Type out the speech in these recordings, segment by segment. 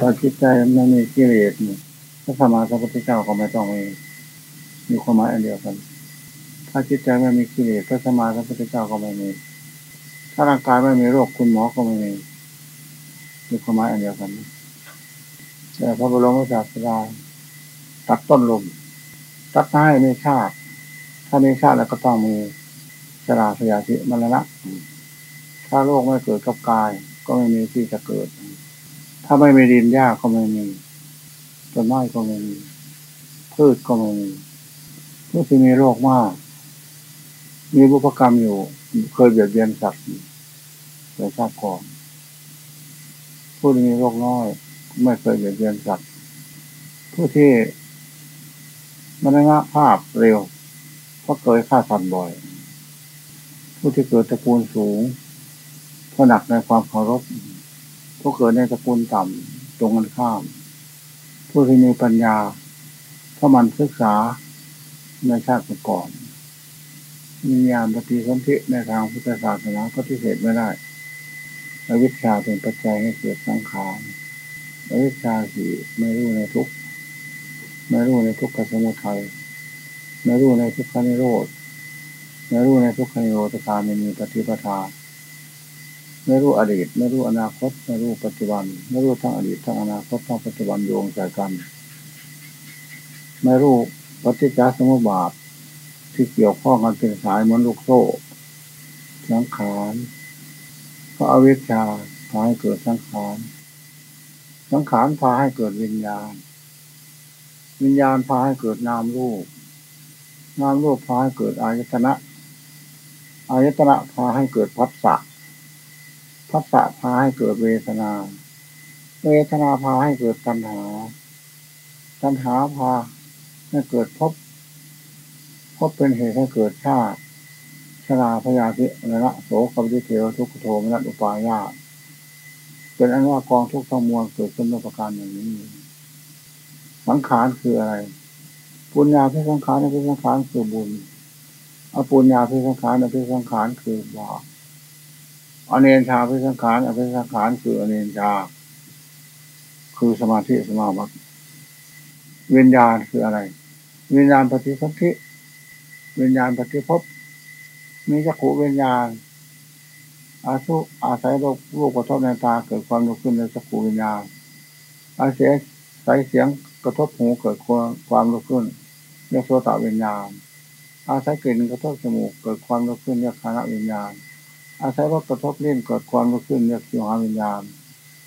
ตอนจิตใจไม่มีกิเลสพระสมมาสัมพุทธเจ้าก็ไม่ต้องมีมีความหมายอันเดียวกัน ถ้าจิตใจไม่มีกิเลสพระสมมาสัมพุทธเจ้าก็ไม่มี ถ้าร่างกายไม่มีโรคคุณหมอก็ไม่มีมีความหมายอันเดียวกันแต่พระบรมศาสดาตัดต้นลมตัดให้ไม่ชาติ ถ้าไม่ชาติแล้วก็ต้องมีชราพยาธิมรณะถ้าโรคไม่เกิดกับกาย ก็ไม่มีที่จะเกิด ถ้าไม่มีดินหญ้าก็ไม่มีต้นไม้ก็ไม่มีพืชก็ไม่มีผู้ที่มีโรคมาก มีบุพกรรมอยู่ เคยเบียดเบียนสัตว์โดยชาติก่อนผู้ที่มีโรคน้อย ไม่เคยเบียดเบียนสัตว์ผู้ที่มันงะภาพเร็วเพราะเคยฆ่าสัตว์บ่อย ผู้ที่เกิดตระกูลสูงเพราะหนักในความเคารพ ผู้เกิดในตระกูลต่ำตรงกันข้าม ผู้ที่มีปัญญาเพราะมันศึกษาในชาติก่อนมีญาณปฏิสนธิในทางพุทธศาสนาปฏิเสธไม่ได้อวิชชาเป็นปัจจัยให้เกิดสังขารอวิชชาสี่ไม่รู้ในทุกไม่รู้ในทุกขสมุทัยไม่รู้ในทุกขนิโรธไม่รู้ในทุกขนิโรธการมีปฏิปทา ไม่รู้อดีต ไม่รู้อนาคต ไม่รู้ปัจจุบัน ไม่รู้ทั้งอดีตทั้งอนาคตทั้งปัจจุบันโยงใจกัน ไม่รู้ปฏิจจสมุปบาทที่เกี่ยวข้องกันเป็นสายเหมือนลูกโซ่สังขารเพราะอวิชชาพาให้เกิดสังขารสังขารพาให้เกิดวิญญาณ วิญญาณพาให้เกิดนามรูปนามรูปพาให้เกิดอายตนะอายตนะพาให้เกิดพัสสะ พัสสะพาให้เกิดเวทนา เวทนาพาให้เกิดตัณหา ตัณหาพาให้เกิดพบ พบเป็นเหตุให้เกิดชาติชราพยาธินะละโสกวิเทวทุกโทมนัตอุปายาเป็นอันว่ากองทุกข์ทั้งมวลเกิดขึ้นด้วยประการอย่างนี้ สังขารคืออะไร ปุญญาพิสังขารในพิสังขารคือบุญอปุญญาพิสังขารในพิสังขารคือบาป อเนนชาพิสังขารอภิสังขารคืออเนนชา คือสมาธิสมาบัติวิญญาณคืออะไร วิญญาณปฏิสัมพิวิญญาณปฏิภพมีจักขุวิญญาณ อาสุอาศัยโลกลูกกระทบในตาเกิดความรู้ขึ้นในจักขุวิญญาณ อาศัยใส่เสียงกระทบหูเกิดความรู้ขึ้นเรียกโสตวิญญาณ อาศัยกลิ่นกระทบจมูกเกิดความรู้ขึ้นเรียกคณะวิญญาณ อาศัยรสกระทบเลิ้นเกิดความรู้ขึ้นเรียกชิวหาวิญญาณ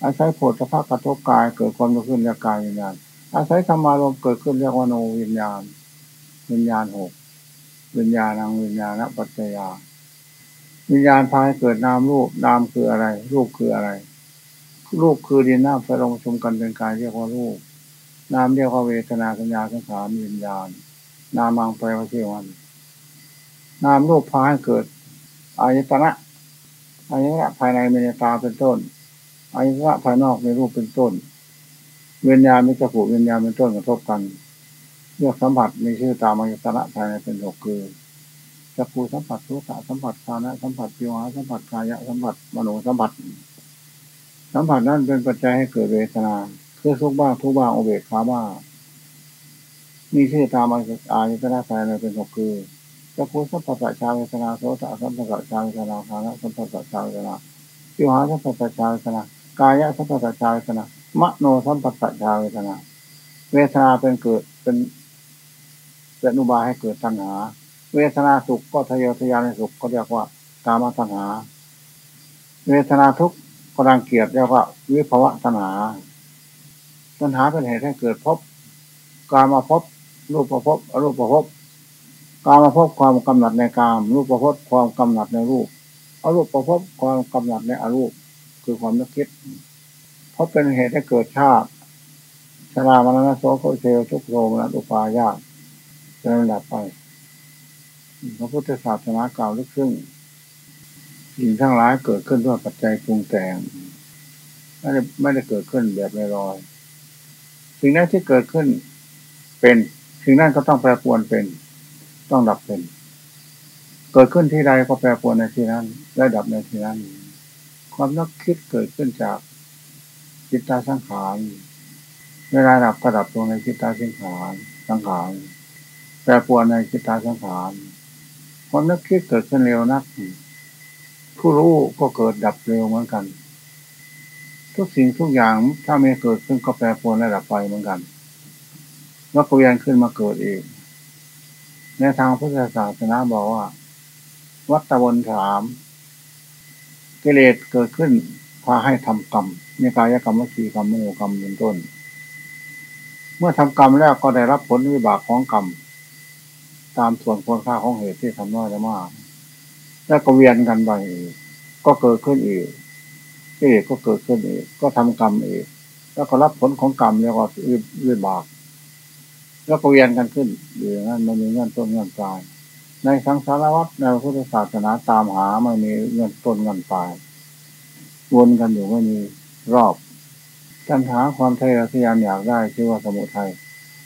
อาศัยโผฏฐะกระทบกายเกิดความรู้ขึ้นเรียกกายวิญญาณ อาศัยธรรมารมเกิดขึ้นเรียกวโนวิญญาณ วิญญาณหกวิญญาณังวิญญาณปัจจยา วิญญาณพายเกิดนามรูปนามคืออะไร รูปคืออะไร รูปคือดินน้ำไฟลงชุมกันเป็นกายเรียกว่ารูปนามเรียกว่าเวทนาสัญญาสังขารวิญญาณ นามังไปว่าเทวัน นามรูปพายเกิดอายตนะ อายตนะภายในมีตาเป็นต้นอายตนะภายนอกมีรูปเป็นต้น เวิญญาณมีจักรวิญญาณเป็นต้นกระทบกันเรียกสัมผัสมีชื่อตามายตนะภายในเป็นหกคือจักรูสัมผัสทุกขะสัมผัสคานะสัมผัสปิวหาสัมผัสกายะสัมผัสมโนสัมผัส สัมผัสนั้นเป็นปัจจัยให้เกิดเวทนาคือทุกบ้างทุกบ้างอเบกขาบ้างมีชื่อตามอายตนะภายในเป็นหกคือ จักรูสัมผัสชาเวทนาโสตสัมผัสชาเวทนาคานะสัมผัสชาเวทนาปิวหาสัมผัสชาเวทนากายะสัมผัสชาเวทนามโนสัมผัสชาเวทนา เวทนาเป็นเกิดเป็นเป็นอุบายให้เกิดตัณหา เวทนาสุขก็ทะเยอทะยานในสุขก็เรียกว่ากามตัณหา เวทนาทุกข์ก็รังเกียจเรียกว่า วิภวะตัณหา ตัณหาเป็นเหตุให้เกิดพบ กามาพบรูปประพบอรูปประพบ การมาพบความกำหนัดในกาม รูปประพบความกำหนัดในรูปอรูปประพบความกำหนัดในอรูป คือความนึกคิด เพราะเป็นเหตุให้เกิดชาติชรามรณะโสโคเชลทุกโรมนัตุปายาตจะลำดับไปพระพุทธศาสนากล่าวลึกซึ้งสิ่งทั้งหลายเกิดขึ้นด้วยปัจจัยปรุงแต่งไม่ได้ไม่ได้เกิดขึ้นแบบลอยๆสิ่งนั้นที่เกิดขึ้นเป็น สิ่งนั้นก็ต้องแปรปรวนเป็น ต้องดับเป็น เกิดขึ้นที่ใดก็แปรปรวนในที่นั้นและดับในที่นั้น ความนึกคิดเกิดขึ้นจากจิตตาสังขารเวลาดับก็ดับลงในจิตตาสังขารสังขารแปรปรวนในจิตตาสังขารความนึกคิดเกิดขึ้นเร็วนัก ผู้รู้ก็เกิดดับเร็วเหมือนกัน ทุกสิ่งทุกอย่างถ้าไม่เกิดขึ้นก็แปรปรวนและดับไปเหมือนกัน แล้วก็เวียนขึ้นมาเกิดเอง ในทางพุทธศาสนาบอกว่า วัตวนถาม กิเลสเกิดขึ้นพาให้ทำกรรมในกายกรรมวิจีกรรมโมกรรมเป็นต้น เมื่อทำกรรมแล้วก็ได้รับผลวิบากของกรรมตามส่วนควรค่าของเหตุที่ทำน้อยและมาก แล้วก็เวียนกันไปก็เกิดขึ้นอีกกิเลสก็เกิดขึ้นอีกก็ทำกรรมอีกแล้วก็รับผลของกรรมแล้วก็วิบาก แล้วก็เวียนกันขึ้นอยู่างนั้นมันมีเงื่อนต้นเงื่อนปลาย ในสังสารวัฏในพุทธศาสนาตามหาไม่มีเงินต้นเงินปลายวนกันอยู่ไม่มีรอบตัณหาความทะเยอทะยานอยากได้ชื่อว่าสมุทัย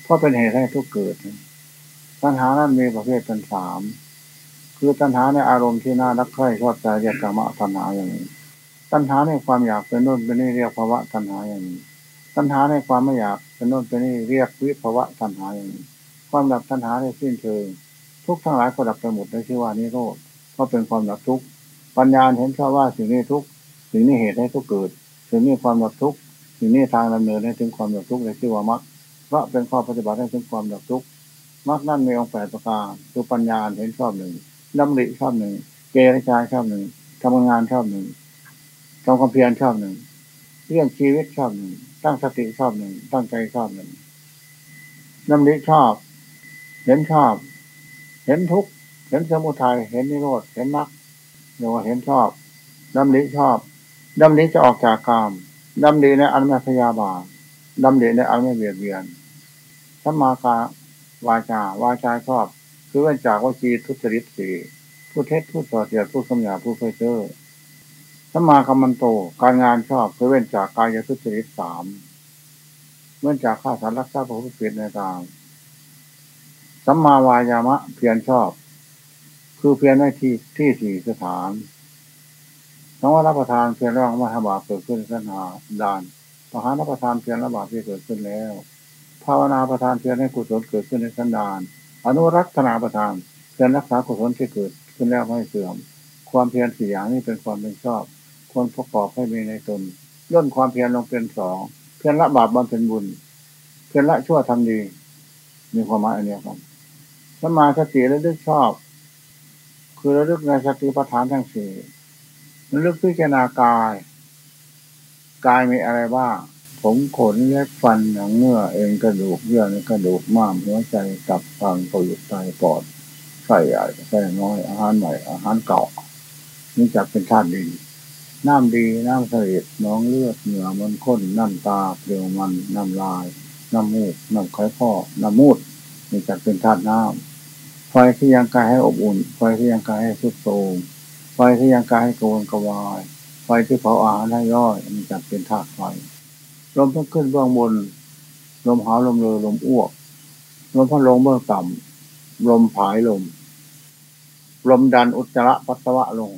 เพราะเป็นเหตุให้ทุกเกิดตัณหานั้นมีประเภทเป็นสามคือตัณหาในอารมณ์ที่น่ารักใคร่ชอบใจเรียกกรรมตัณหาอย่างนี้ตัณหาในความอยากเป็นโน่นเป็นนี่เรียกภาวะตัณหาอย่างนี้ตัณหาในความไม่อยาก เป็นโน่นเป็นนี่เรียกวิภวะตัณหาอย่างนี้ความดับตัณหาในสิ้นเชิงทุกทั้งหลายก็ดับไปหมดได้ชื่อว่านิโรธเพราะเป็นความดับทุกข์ปัญญาเห็นชอบว่าสิ่งนี้ทุกสิ่งนี้เหตุให้ทุกเกิด สิ่งนี้ความดับทุกข์สิ่งนี้ทางดำเนินให้ถึงความดับทุกข์ในชื่อว่ามรรคเพราะเป็นข้อปฏิบัติให้ถึงความดับทุกข์มรรคนั่นมีองค์แปดประการคือปัญญาเห็นชอบหนึ่งดำริชอบหนึ่งเกรชายชอบหนึ่งทำงานชอบหนึ่งทำความเพียรชอบหนึ่งเรื่องชีวิตชอบหนึ่ง ตั้งสติชอบหนึ่งตั้งใจชอบหนึ่งดำริชอบ เห็นชอบ เห็นทุกเห็นสมุทัยเห็นนิโรธเห็นมรรคเรียกว่าเห็นชอบดำริชอบดำริจะออกจากกามดำริในอันไม่พยาบาทดำริในอันไม่เบียดเบียนสัมมากาวาจาวาจาชอบ คือเว้นจากวจีทุจริตสีผู้เท็จผู้ส่อเสียดผู้สมยาผู้เพ้อเจ้อ สัมมาคัมมันโต การงานชอบคือเว้นจากกายทุจริตสามเว้นจากข้าสารรักษาพระพุทธเในทางสัมมาวายามะ เพียรชอบ คือเพียรในที่ที่สี่สถานคำว่ารับประทานเพียรร่างมหาบาปเกิดขึ้นสนาดานปหารับประทานเพียรระบาปที่เกิดขึ้นแล้ว ภาวนาประทานเพียรให้กุศลเกิดขึ้นในสันดาน อนุรักษนาประทานเพียรรักษากุศลที่เกิดขึ้นแล้วไม่เสื่อม ความเพียรสี่อย่างนี้เป็นความเป็นชอบ ควรประกอบให้มีในตนย่นความเพียรลงเป็นสองเพียรละบาปบำเพ็ญบุญ เพียรละชั่วทำดี มีความหมายอันเดียวกันสมาสติระลึกชอบ คือระลึกในสติปัฏฐานทั้งสี่ระลึกพิจารณากาย กายมีอะไรบ้างผมขนเล็บฟันหนังเนื้อเอ็นกระดูกเยื่อในกระดูกม้ามหัวใจตับฟังปอดไตปอดไส้ใหญ่ไส้น้อยอาหารใหม่อาหารเก่านี่จักเป็นธาตุดิน น้ำดีน้ำเสด็จน้องเลือดเหงื่อมันข้นน้ำตาเปลวมันน้ำลาย น้ำมูกน้ำไข้พ่อน้ำมูดนี่จักเป็นธาตุน้ำไฟที่ยังกายให้อบอุ่น ไฟที่ยังกายให้สุดโทมไฟที่ยังกายให้กวนกวาย ไฟที่เผาอาหารให้ย่อยมันจะเป็นธาตุไฟลมต้องขึ้นเบื้องบน ลมหาลมเลอลมอ้วกลมพัดลงเบื้องต่ำลมผายลม ลมดันอุจจาระปัสสาวะลง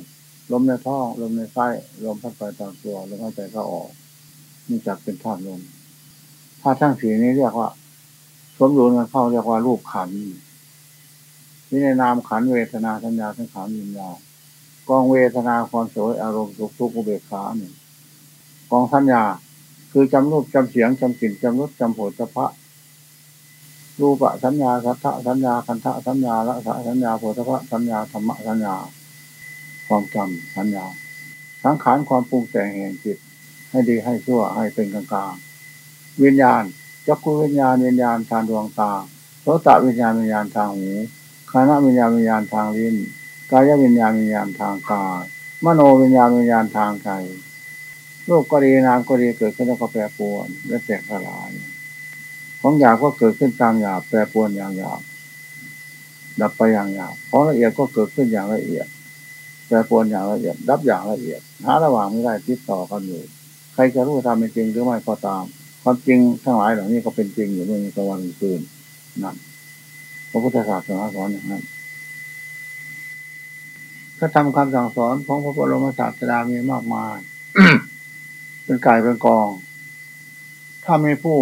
ลมในท้องลมในไส้ลมพัดไปตามตัวลมหายใจก็ออกนี่จักเป็นธาตุลมธาตุทั้งสีนี้เรียกว่า สมดุลกันเข้าเรียกว่ารูปขันนี่ในนามขันเวทนาสัญญาสังขารวิญญาณกองเวทนาความสวยอารมณ์สุขทุกข์อุเบกขาหนึ่งกองสัญญา คือจำรูปจำเสียงจำกลิ่นจำรสจำโผฏจพะรูปสัญญาสัทธสัญญาคันธสัญญาละสัญญาโผฏพะสัญญาธรรมะสัญญา ความจำสัญญาสังขารความปรุงแต่งแห่งจิต ให้ดีให้ชั่วให้เป็นกลางกลางวิญญาณจักรวิญญาณวิญญาณทางดวงตาโสตวิญญาณวิญญาณทางหูคณะวิญญาณวิญญาณทางลิ้นกายวิญญาณวิญญาณทางกายมโนวิญญาณวิญญาณทางใจรูปก็ดีนามก็ดีเกิดขึ้นแล้วก็แปรปรวนและแตกสลายของหยาบก็เกิดขึ้นตามหยาบแปรปรวนอย่างหยาบดับไปอย่างหยาบของละเอียดก็เกิดขึ้นอย่างละเอียด แปรปวนอย่างละเอียด ดับอย่างละเอียด หาระหว่างไม่ได้ติดต่อกันอยู่ ใครจะรู้ทำเป็นจริงหรือไม่ก็ตาม ความจริงทั้งหลายเหล่านี้ก็เป็นจริงอยู่ในกลางวันคืนนั่นพระพุทธศาสนาสอนอย่างนั้นถ้าทำคำสั่งสอนของพระบรมศาสดามีมากมายเป็นกายเป็นกอง ถ้ามีผู้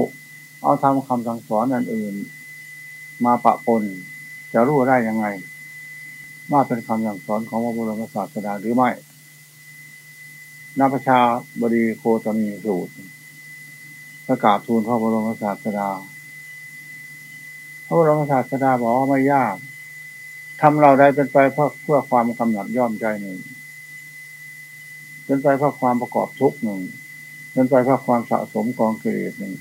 เอาทำคำสั่งสอนอันอื่น มาปะปนจะรู้ได้ยังไง ว่าเป็นคำสั่งสอนของพระบรมศาสดาหรือไม่นัประชาบดีโคตมีสูตรประกาศทูลพระบรมศาสดา พระบรมศาสดาบอกว่าไม่ยากทำเราได้เป็นไปเพื่อเพื่อความกำหนัดย่อมใจหนึ่ง เป็นไปเพื่อความประกอบทุกหนึ่ง เป็นไปเพื่อความสะสมกองเกิเลสหนึ่ง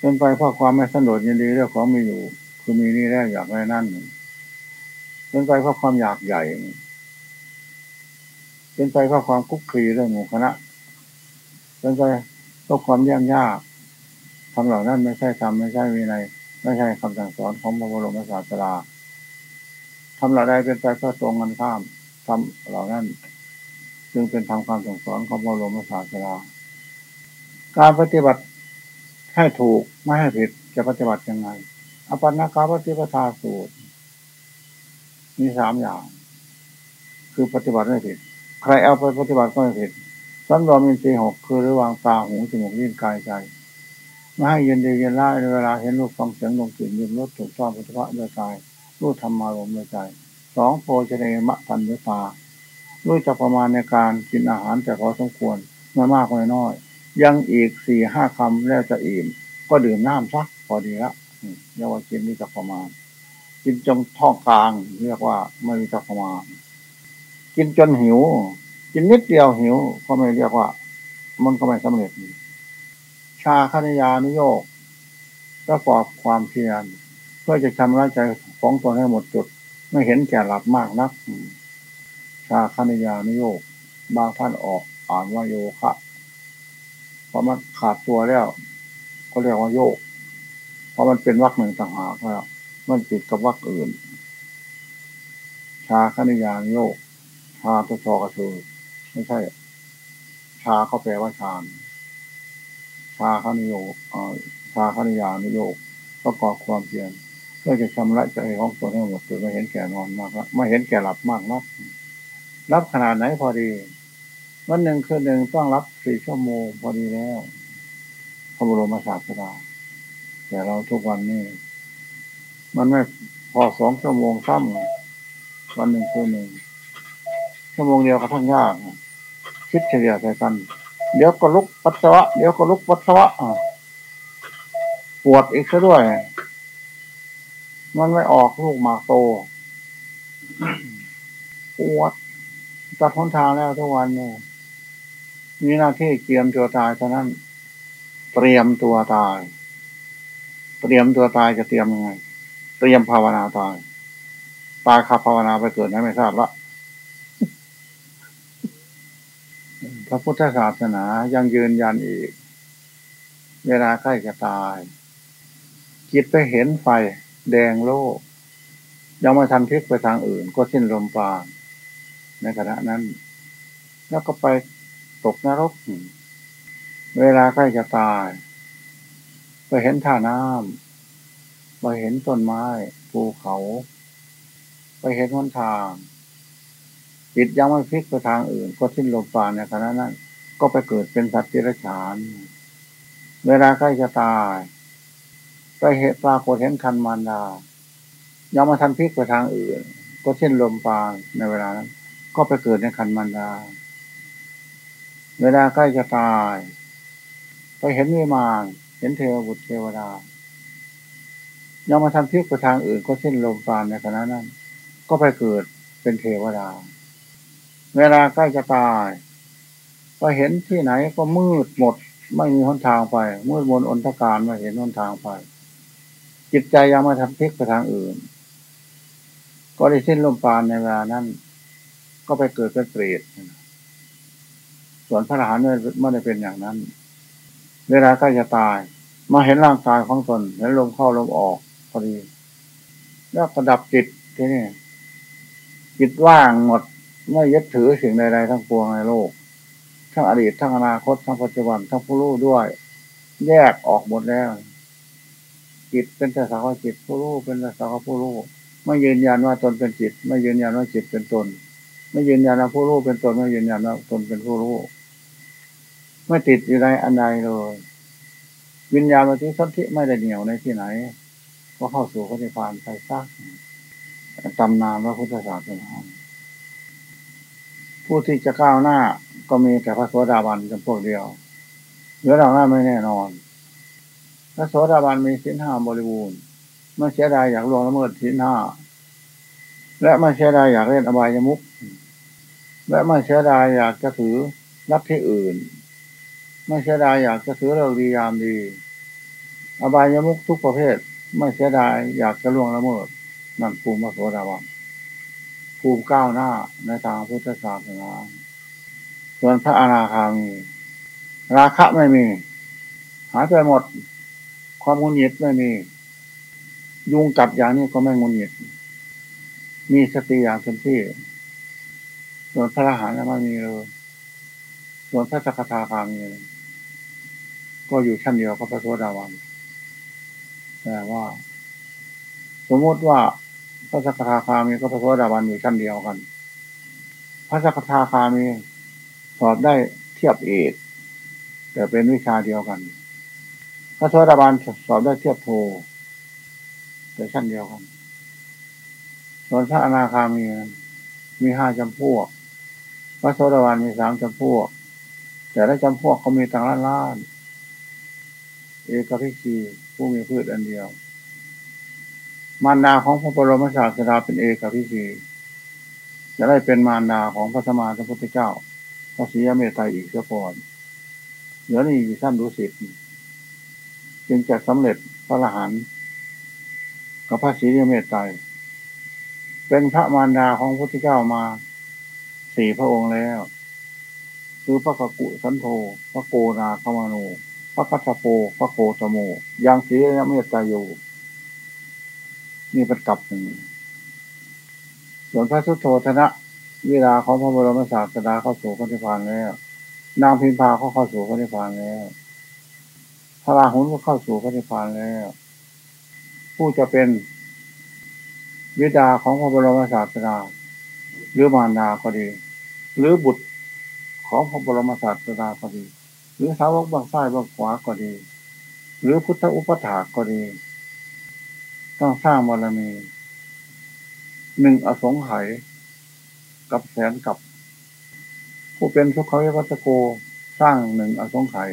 เป็นไปเพื่อความไม่สนดยินดีเรื่องของมีอยู่ คือมีนี่แล้วอยากได้นั่นหนึ่ง เป็นไปเพื่อความอยากใหญ่ เป็นไปเพื่อความคุกคีเรื่องหมู่คณะ เป็นไปเพื่อความยางยากทำเหล่านั้นไม่ใช่ทำไม่ใช่วินัยไม่ใช่คำสั่งสอนของพระบรมศาสดาทำเหล่าใดเป็นไปเพื่อตรงกันข้ามทำเหล่านั้น จึงเป็นทางความส่งสอนของพระบรมศาสดาการปฏิบัติให้ถูกไม่ให้ผิดจะปฏิบัติยังไงอปันนากาปฏิปทาสูตร มีสามอย่าง คือปฏิบัติไม่ผิด ใครเอาไปปฏิบัติก็ไม่ผิดสันรวมินทรีหกคือระวางตาหูจมูกลิ้นกายใจไม่ให้เย็นดีเย็นร้ายในเวลาเห็นรูปฟังเสียงลงกลิ่นยืมรสถูกต้องพุทธะด้วยกายรู้ธรรมารมณ์ในใจสองโพชเนมะทันยตารู้จักประมาณในการกินอาหารแต่พอสมควรไม่มากไม่น้อย ยังอีกสี่ห้าคำแล้วจะอิ่มก็ดื่มน้ำซักพอดีละเยกว่ากินมีจักประมาณ กินจงท้องกลาง เรียกว่าไม่มีจักประมาณกินจนหิว กินนิดเดียวหิว ก็ไม่เรียกว่า มันก็ไม่สำเร็จ ชาคณิยานุโยกประกอบความเพียรเพื่อจะชำระใจของตนให้หมดจุด ไม่เห็นแก่หลับมากนัก ชาคณิยานุโยกบางท่านออกอ่านว่าโยคะเพราะมันขาดตัวแล้ว ก็เรียกว่าโยก เพราะมันเป็นวักหนึ่งต่างหากแล้ว มันติดกับวักอื่น ชาคณิยานโยก ชาตัวชอกระชือไม่ใช่ ชาเขาแปลว่าชานชาคณิโยกชาคณิยานโยกประกอบความเพียรเพื่อจะชำระใจของตัวให้หมดจนไม่เห็นแก่นอนมากล้วไม่เห็นแก่หลับมากนักรับขนาดไหนพอดี วันหนึ่งคืนหนึ่งต้องรับสี่ชั่วโมงพอดีแล้วพระบรมศาสดาแต่เราทุกวันนี้ มันไม่พอสองชั่วโมงซ้ำวันหนึ่งคืนหนึ่งชั่วโมงเดียวก็ทั้งยากคิดเฉลี่ยใส่กัน เดี๋ยวก็ลุกปัสสาวะเดี๋ยวก็ลุกปัสสาวะปวดอีกซะด้วย มันไม่ออกลูกหมากโตปวดตัดทนทางแล้วทุกวันเนี่ยมีหน้าที่เตรียมตัวตายเท่านั้น เตรียมตัวตาย เตรียมตัวตายจะเตรียมยังไง เตรียมภาวนาตาย ตายขับภาวนาไปเกิดไหนไม่ทราบละพระพุทธศาสนายังยืนยันอีก เวลาใกล้จะตายจิตไปเห็นไฟแดงโลก ยังไม่ทันพลิกไปทางอื่น ก็สิ้นลมปราณในขณะนั้น แล้วก็ไปตกนรก เวลาใกล้จะตาย ไปเห็นท่าน้ำ ไปเห็นต้นไม้ ภูเขา ไปเห็นหนทาง จิตยังไม่พลิกไปทางอื่น ก็สิ้นลมปราณในขณะนั้น ก็ไปเกิดเป็นสัตว์ที่ระฉาน เวลาใกล้จะตายก็เหตุปรากฏเห็นคันมารดา ยังมาทันพิกไปทางอื่น ก็เช่นลมปรานในเวลานั้น ก็ไปเกิดในคันมารดา เวลาใกล้จะตาย ไปเห็นวิมาน เห็นเทวบุตรเทวดา ยังมาทันพิกไปทางอื่นก็เช่นลมปรานในขณะนั้น ก็ไปเกิดเป็นเทวดา เวลาใกล้จะตาย ก็เห็นที่ไหนก็มืดหมด ไม่มีหนทางไป มืดมนอนทการม่เห็นหนทางไป จิตใจยังมาทำพลิกไปทางอื่น ก็ได้สิ้นลมปรานในเวลานั้น ก็ไปเกิดเป็นเปรตส่วนพระอรหันต์ไม่ได้เป็นอย่างนั้น เวลาใกล้จะตายมาเห็นร่างกายของตนเห็นลมเข้าลมออก พอดี แล้วกระดับจิตที่นี่จิตว่างหมดไม่ยึดถือสิ่งใดๆทั้งปวงในโลก ทั้งอดีตทั้งอนาคตทั้งปัจจุบันทั้งผู้รู้ด้วย แยกออกหมดแล้ว จิตเป็นแต่สักว่าจิตผู้รู้เป็นแต่สักว่าผู้รู้ไม่ยืนยันว่าตนเป็นจิต ไม่ยืนยันว่าจิตเป็นตน ไม่ยืนยันว่าผู้รู้เป็นตนไม่ยืนยันว่าตนเป็นผู้รู้ไม่ติดอยู่ในอันใดเลย วิญญาณปฏิสนธิไม่ได้เหนียวในที่ไหน ก็เข้าสู่พระนิพพานไปซักตำนานพระพุทธศาสนาผู้ที่จะก้าวหน้าก็มีแต่พระโสดาบันจำพวกเดียวเหลือเราหน้าไม่แน่นอน พระโสดาบันมีสินห้าบริบูรณ์ไม่เสียดายอยากลวงละเมิดสินห้าและไม่เสียดายอยากเล่นอบายมุกและไม่เสียดายอยากจะถือรับที่อื่น ไม่เสียดายอยากจะถือเรื่องดียามดี อบายมุกทุกประเภท ไม่เสียดายอยากจะล่วงละเมิดนั่นภูมิพระโสดาบันภูมิก้าวหน้าในทางพุทธศาสนาส่วนพระอนาคามี ราคะไม่มี หายไปหมด ความงุนหงิดไม่มี ยุงกัดอย่างนี้ก็ไม่งุนหงิด มีสติอย่างเต็มที่ ส่วนพระอรหันต์ไม่มีเลยส่วนพระสกทาคามี ก็อยู่ชั้นเดียวกับพระโสดาบัน แต่ว่า สมมติว่าพระสกทาคามีกับพระโสดาบันอยู่ชั้นเดียวกัน พระสกทาคามีสอบได้เทียบเอกแต่เป็นวิชาเดียวกัน พระโสดาบันสอบได้เทียบโท แต่ชั้นเดียวกัน ส่วนพระอนาคามีมีห้าจำพวก พระโสดาบันมีสามจำพวก แต่ละจำพวกเขามีต่างล้านล้านเอกพิชี ผู้มีพืชอันเดียว มารดาของพระบรมศาสดาเป็นเอกพิชีจะได้เป็นมารดาของพระสมมาสัมพุทธเจ้าพระศรีเมตไตรอีกเสียก่อนเหลือนี่อยู่ท่านรู้สิทธิ์จึงจะสำเร็จพระอรหันต์กับพระศรีเมตไตรเป็นพระมารดาของพระพุทธเจ้ามาสี่พระองค์แล้ว คือพระกกุสันโธพระโกนาคมาโน พระคัตโปพระโคตโมยังสีเมตตาอยู่นี่เป็นกลับหนึ่งส่วนพระสุโธธนะเวลาของพระบรมศาสดาเข้าสู่พระนิพพานแล้ว นางพิมพาเขาเข้าสู่พระนิพพานแล้วพระราหุลก็เข้าสู่พระนิพพานแล้ว ผู้จะเป็นวิดาของพระบรมศาสดาหรือมารดาก็ดี หรือบุตรของพระบรมศาสดาก็ดี หรือสาวกบางซ้ายบางขวาก็ดี หรือพุทธอุปถาก็ดี ต้องสร้างบารมีหนึ่งอสงไขยกับแสนกับ ผู้เป็นสุขวิปัสสโกสร้างหนึ่งอสงไขย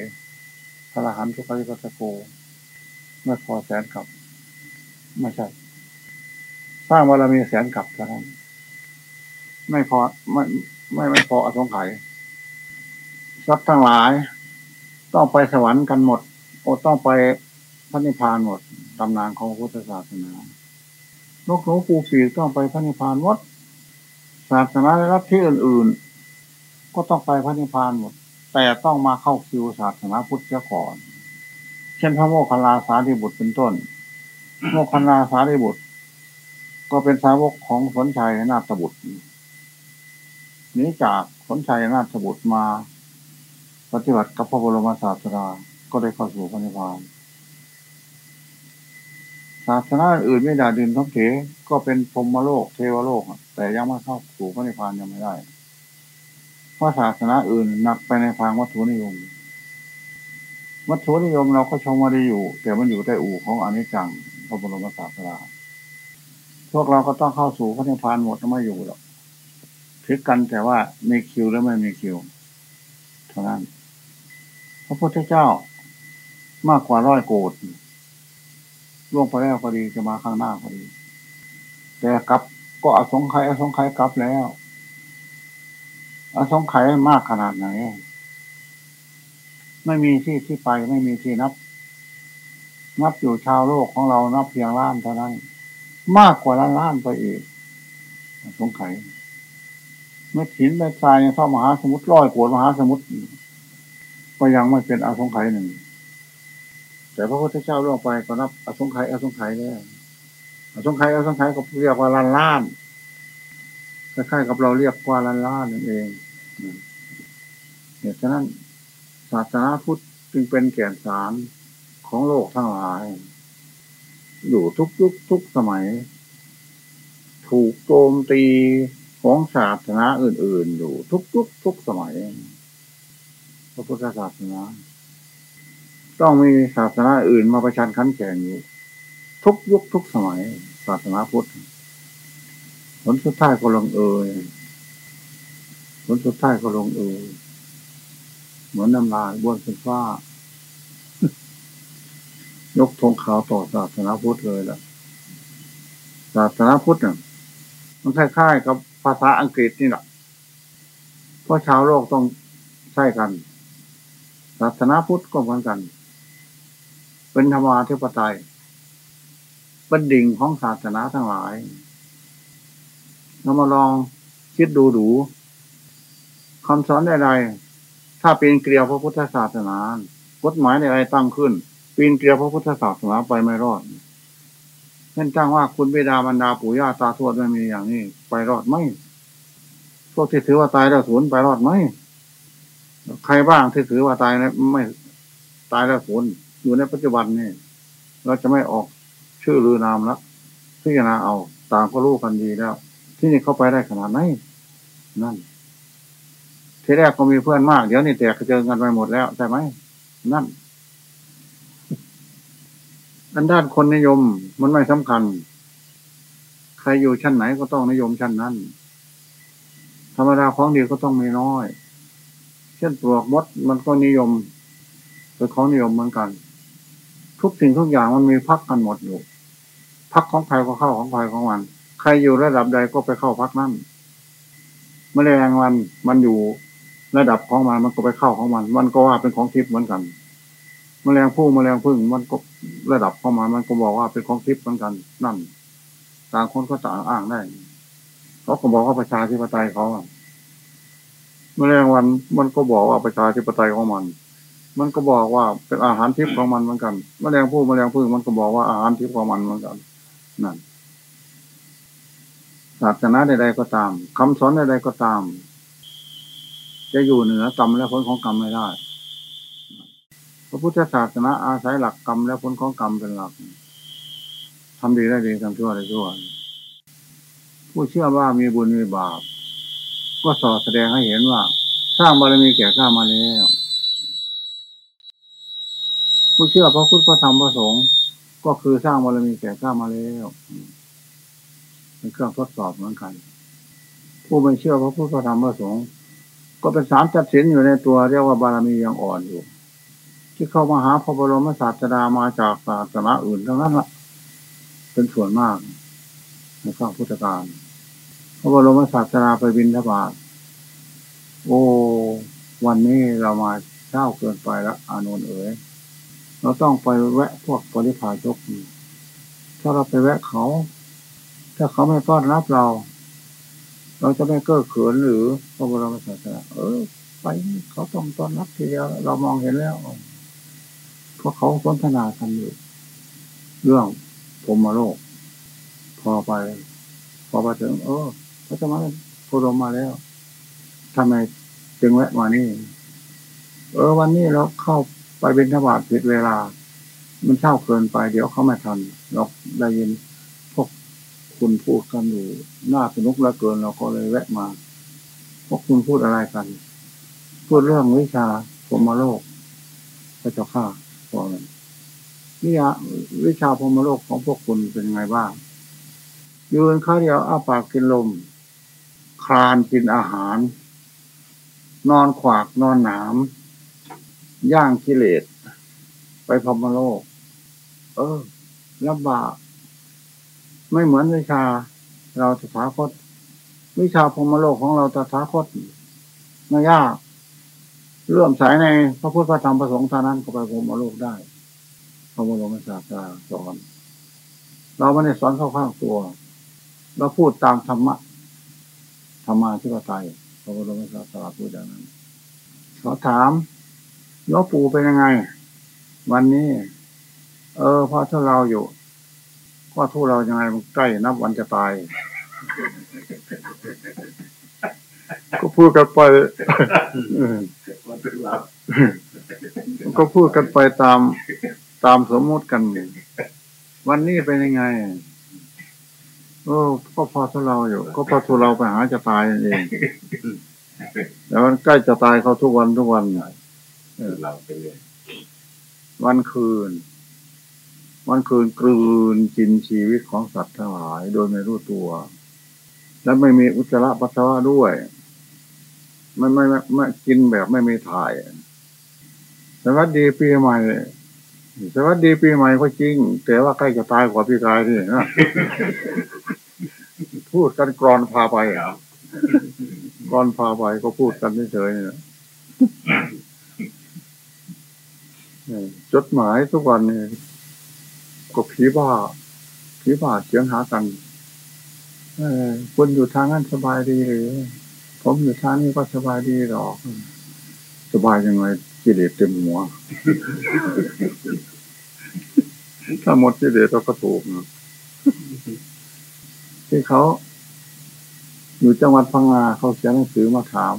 พระรหันสุขวิปัสสโกไม่พอแสนกับ ไม่ใช่ สร้างบารมีแสนกับเท่านั้นไม่พอไม่ไม่ไม่พออสงไขยทรัพย์ทั้งหลาย ต้องไปสวรรค์กันหมด โอต้องไปพระนิพพานหมดตำนานของพุทธศาสนานกหนูปูปีต้องไปพระนิพพานหมดศาสนาในรัฐที่อื่น ๆ ก็ต้องไปพระนิพพานหมด แต่ต้องมาเข้าคิวศาสนาพุทธเจ้าก่อน เช่นพระโมคคัลลาสารีบุตรเป็นต้น โมคคัลลาสารีบุตร ก็เป็นสาวกของสนชัยนาฏบุตรนี้จากสนชัยนาฏบุตรมา ปฏิบัติกับพระบรมศาสดาก็ได้เข้าสู่พระนิพพาน ศาสนาอื่นไม่ด่าดินท้องเถก็เป็นพรมโลกเทวโลก แต่ยังไม่เข้าสู่พระนิพพานยังไม่ได้เพราะศาสนาอื่นหนักไปในทางวัตถุนิยม วัตถุนิยมเราก็ชมว่าได้อยู่ แต่มันอยู่ใต้อู่ของอนิจจังพระบรมศาสดาพวกเราก็ต้องเข้าสู่พระนิพพานหมดไม่อยู่หรอกพิกกันแต่ว่ามีคิวแล้วไม่มีคิว เท่านั้น พระพุทธเจ้ามากกว่าร้อยโกดล่วงไปแล้วพอดีจะมาข้างหน้าพอดี แต่กลับก็อสงไขยอสงไขยกลับแล้วอสงไขยมากขนาดไหน ไม่มีที่ที่ไปไม่มีที่นับ นับอยู่ชาวโลกของเรานับเพียงล้านเท่านั้น มากกว่าล้านล้านไปอีกอสงไข่เมื่อถินไปทรายเท่ามหาสมุทรร้อยโกดมหาสมุทร ก็ยังไม่เป็นอาสงไขยหนึ่ง แต่พระพุทธเจ้าล่วงไปก็นับอาสงไขยอาสงไขยแล้วอาสงไขยอาสงไขยก็เรียกว่าล้านล้านคล้ายๆกับเราเรียกว่าล้านล้านนั่นเองเหตุฉะนั้นศาสนาพุทธจึงเป็นแก่นสารของโลกทั้งหลาย อยู่ทุกยุคทุกสมัย ถูกโจมตีของศาสนาอื่น ๆ อยู่ทุกยุคทุกสมัย ระพุทธศาสนาต้องมีศาสนาอื่นมาประชันขันแข่งอยู่ ทุกยุคทุกสมัย ศาสนาพุทธผลสุดท้ายก็ลงเอยผลสุดท้ายก็ลงเอยเหมือนน้ำลายบนเป็นฟ้ายกธงขาวต่อศาสนาพุทธเลยล่ะ ศาสนาพุทธเนี่ยมันคล้ายๆกับภาษาอังกฤษนี่แหละเพราะชาวโลกต้องใช่กัน ศาสนาพุทธก็เหมือนกัน เป็นธรรมาธิปไตยเป็นดิ่งของศาสนาทั้งหลาย เรามาลองคิดดูดูคำสอนใดๆถ้าเป็นเกลียวพระพุทธศาสนากฎหมายใดๆตั้งขึ้น ปีนเกลียวพระพุทธศาสนาไปไม่รอดเช่นจ้างว่าคุณบิดาบรรดาปู่ย่าตาทวดไม่มีอย่างนี้ ไปรอดไหมพวกที่ถือว่าตายแล้วศูนย์ไปรอดไหม ใครบ้างที่ถือว่าตายแล้วไม่ตายแล้วศูนอยู่ในปัจจุบันนี่เราจะไม่ออกชื่อหรือนามแล้วพิจารณาเอาต่างก็รู้กันดีแล้ว ที่นี่เข้าไปได้ขนาดไหนนั่นทีแรกก็มีเพื่อนมาก เดี๋ยวนี้แตกกระเจิงกันไปหมดแล้วใช่ไหมนั่นอันด้านคนนิยมมันไม่สำคัญ ใครอยู่ชั้นไหนก็ต้องนิยมชั้นนั้น ธรรมดาของดีก็ต้องมีน้อย เช่นปลวกมดมันก็นิยมเป็นของนิยมเหมือนกัน ทุกสิ่งทุกอย่างมันมีพักกันหมดอยู่พักของใครก็เข้าของใครของมัน ใครอยู่ระดับใดก็ไปเข้าพักนั้นมแมลงวันมันอยู่ระดับของมันมันก็ไปเข้าของมัน มันก็ว่าเป็นของทิพย์เหมือนกันมแมลงผู้มแมลงพึ่งมันก็ระดับข้ามามันก็บอกว่าเป็นของทิพย์เหมือนกัน นั่น ต่างคนก็ต่างอ้างได้เขาก็บอกว่าประชาธิปไตยเขา มแมลงวันมันก็บอกว่าประชาธิปไตยของมัน มันก็บอกว่าเป็นอาหารทิพย์ของมันเหมือนกันมแมลงผู้มแมลงพึ่งมันก็บอกว่าอาหารทิพย์ของมันเหมือนกัน นั่นศาสนาใดๆก็ตามคำสอนใดๆก็ตาม จะอยู่เหนือกรรมและผลของกรรมไม่ได้ พระพุทธศาสนาอาศัยหลักกรรมและผลของกรรมเป็นหลักทำดีได้ดีทำชั่วได้ชั่ว ผู้เชื่อว่ามีบุญมีบาป ก็สอแสดงให้เห็นว่า สร้างบารมีแก่ข้ามาแล้วผู้เชื่อพระพุทธพระธรรมพระสงฆ์ก็คือสร้างบารมีแก่ข้ามาแล้วเป็นเครื่องทดสอบเหมือนกัน ผู้ไม่เชื่อพระพุทธพระธรรมพระสงฆ์ก็เป็นสารตัดสินอยู่ในตัวเรียกว่าบารมียังอ่อนอยู่ ที่เข้ามาหาพระบรมศาสดามาจากศาสนาอื่นทั้งนั้นละเป็นส่วนมากในข้าพุทธการ พระบรมศาสดาไปบินทบาทโอ้วันนี้เรามาเช้าเกินไปล้วอานนท์เอ๋ยเราต้องไปแวะพวกปริพาชกถ้าเราไปแวะเขา ถ้าเขาไม่ต้อนรับเรา เราจะไม่เก้อเขินหรือพระบรมศาสดาเออ ไปเขาต้องต้อนรับทีเดียวเรามองเห็นแล้วเพราะเขาสนทนากันอยู่เรื่องผมมาโลก พอไป พอไปถึงเออ พระเจ้ามาโคดมมาแล้วทำไมจึงแวะมานี่ เออวันนี้เราเข้าไปเป็นทบาทผิดเวลา มันเช่าเกินไป เดี๋ยวเขาไม่ทันเราได้ยินพวกคุณพูดกันอยู่น่าสนุกเหลือเกินเราก็เลยแวะมา พวกคุณพูดอะไรกัน พูดเรื่องวิชาผมมโลกพระเจ้าข้าพวกนั้นวิชาวิชาพรมโลกของพวกคุณเป็นไงบ้างยืนข้าเดียวอ้าปากกินลม คลานกินอาหาร นอนขวากนอนหนาม ย่างกิเลส ไปพมโลก เออลำบาก ไม่เหมือนวิชา เราตถาคต วิชาพมโลกของเราตถาคตไม่ยากเลื่อมสายในพระพุทธพระธรรมพระสงฆ์เท่านั้นก็ไปพรมโลกได้พระบรมศาสดาสอน เราไม่ได้สอนเข้าข้างตัว เราพูดตามธรรมะ รรมาที่ปไตยพระบรมศาสดาพูดอย่างนั้นขาถามหลวงปู่เป็นยังไง วันนี้ เออพอถ้าเราอยู่พ่อทุเรายังไงมันใกล้นับวันจะตาย ก็พูดกันไปก็พูดกันไปตามตามสมมติกัน วันนี้เป็นยังไง โอ้ก็พอทุเราอยู่ ก็พอทุเราไปหาจะตายเองแต่มันใกล้จะตายเขาทุกวันทุกวันเราไปเลยวันคืน วันคืนกลืนกินชีวิตของสัตว์ทั้งหลาย โดยไม่รู้ตัว และไม่มีอุจจาระปัสสาวะด้วยไม่ไม่ไม่ไม่กินแบบไม่มีถ่าย สวัสดีปีใหม่ สวัสดีปีใหม่ก็จริง แต่ว่าใกล้จะตายกว่าพี่กายนี่นะ พูดกันกรอนพาไปอะกรอนพาไปก็พูดกันเฉยๆจดหมายทุกวันเนี่ยก็ผีบ้าผีบ้าเสียงหากันคุณอยู่ทางนั้นสบายดีหรือผมอยู่ทางนี้ก็สบายดีหรอก สบายยังไงกิเลสเต็มหัว ถ้าหมดกิเลสเราก็ถูกนะ ที่เขา อยู่จังหวัดพังงาเขาเขียนหนังสือมาถาม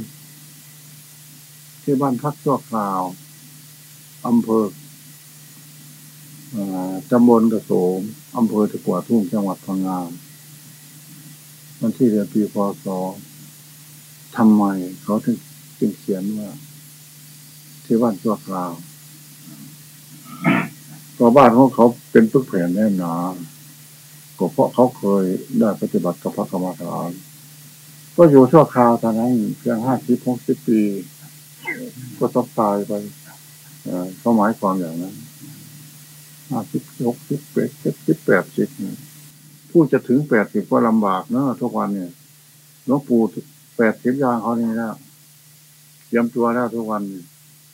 ที่บ้านพักชั่วคราวอำเภอตำบลกระโสมอำเภอตะกัวทุ่งจังหวัดพังงาวันที่เดือนปีพศทำไมเขาถึงจึงเขียนว่า ที่บ้านชั่วคราวตัวบ้านของเขาเป็นตึกแผ่นแน่นหนา ก็เพราะเขาเคยได้ปฏิบัติกับพระกรรมฐาน ก็อยู่ชั่วคราวตอนนั้นเพียงห้าสิบหกสิบปี ก็ต้องตายไปเขาหมายความอย่างนั้นห้าสิบหกสิบแปดสิบแปดสิบผู้จะถึงแปดสิบก็ลำบากเนอะทุกวันเนี่ยหลวงปู่แปดสิบยางเขานี่แล้วเตรียมตัวแล้วทุกวัน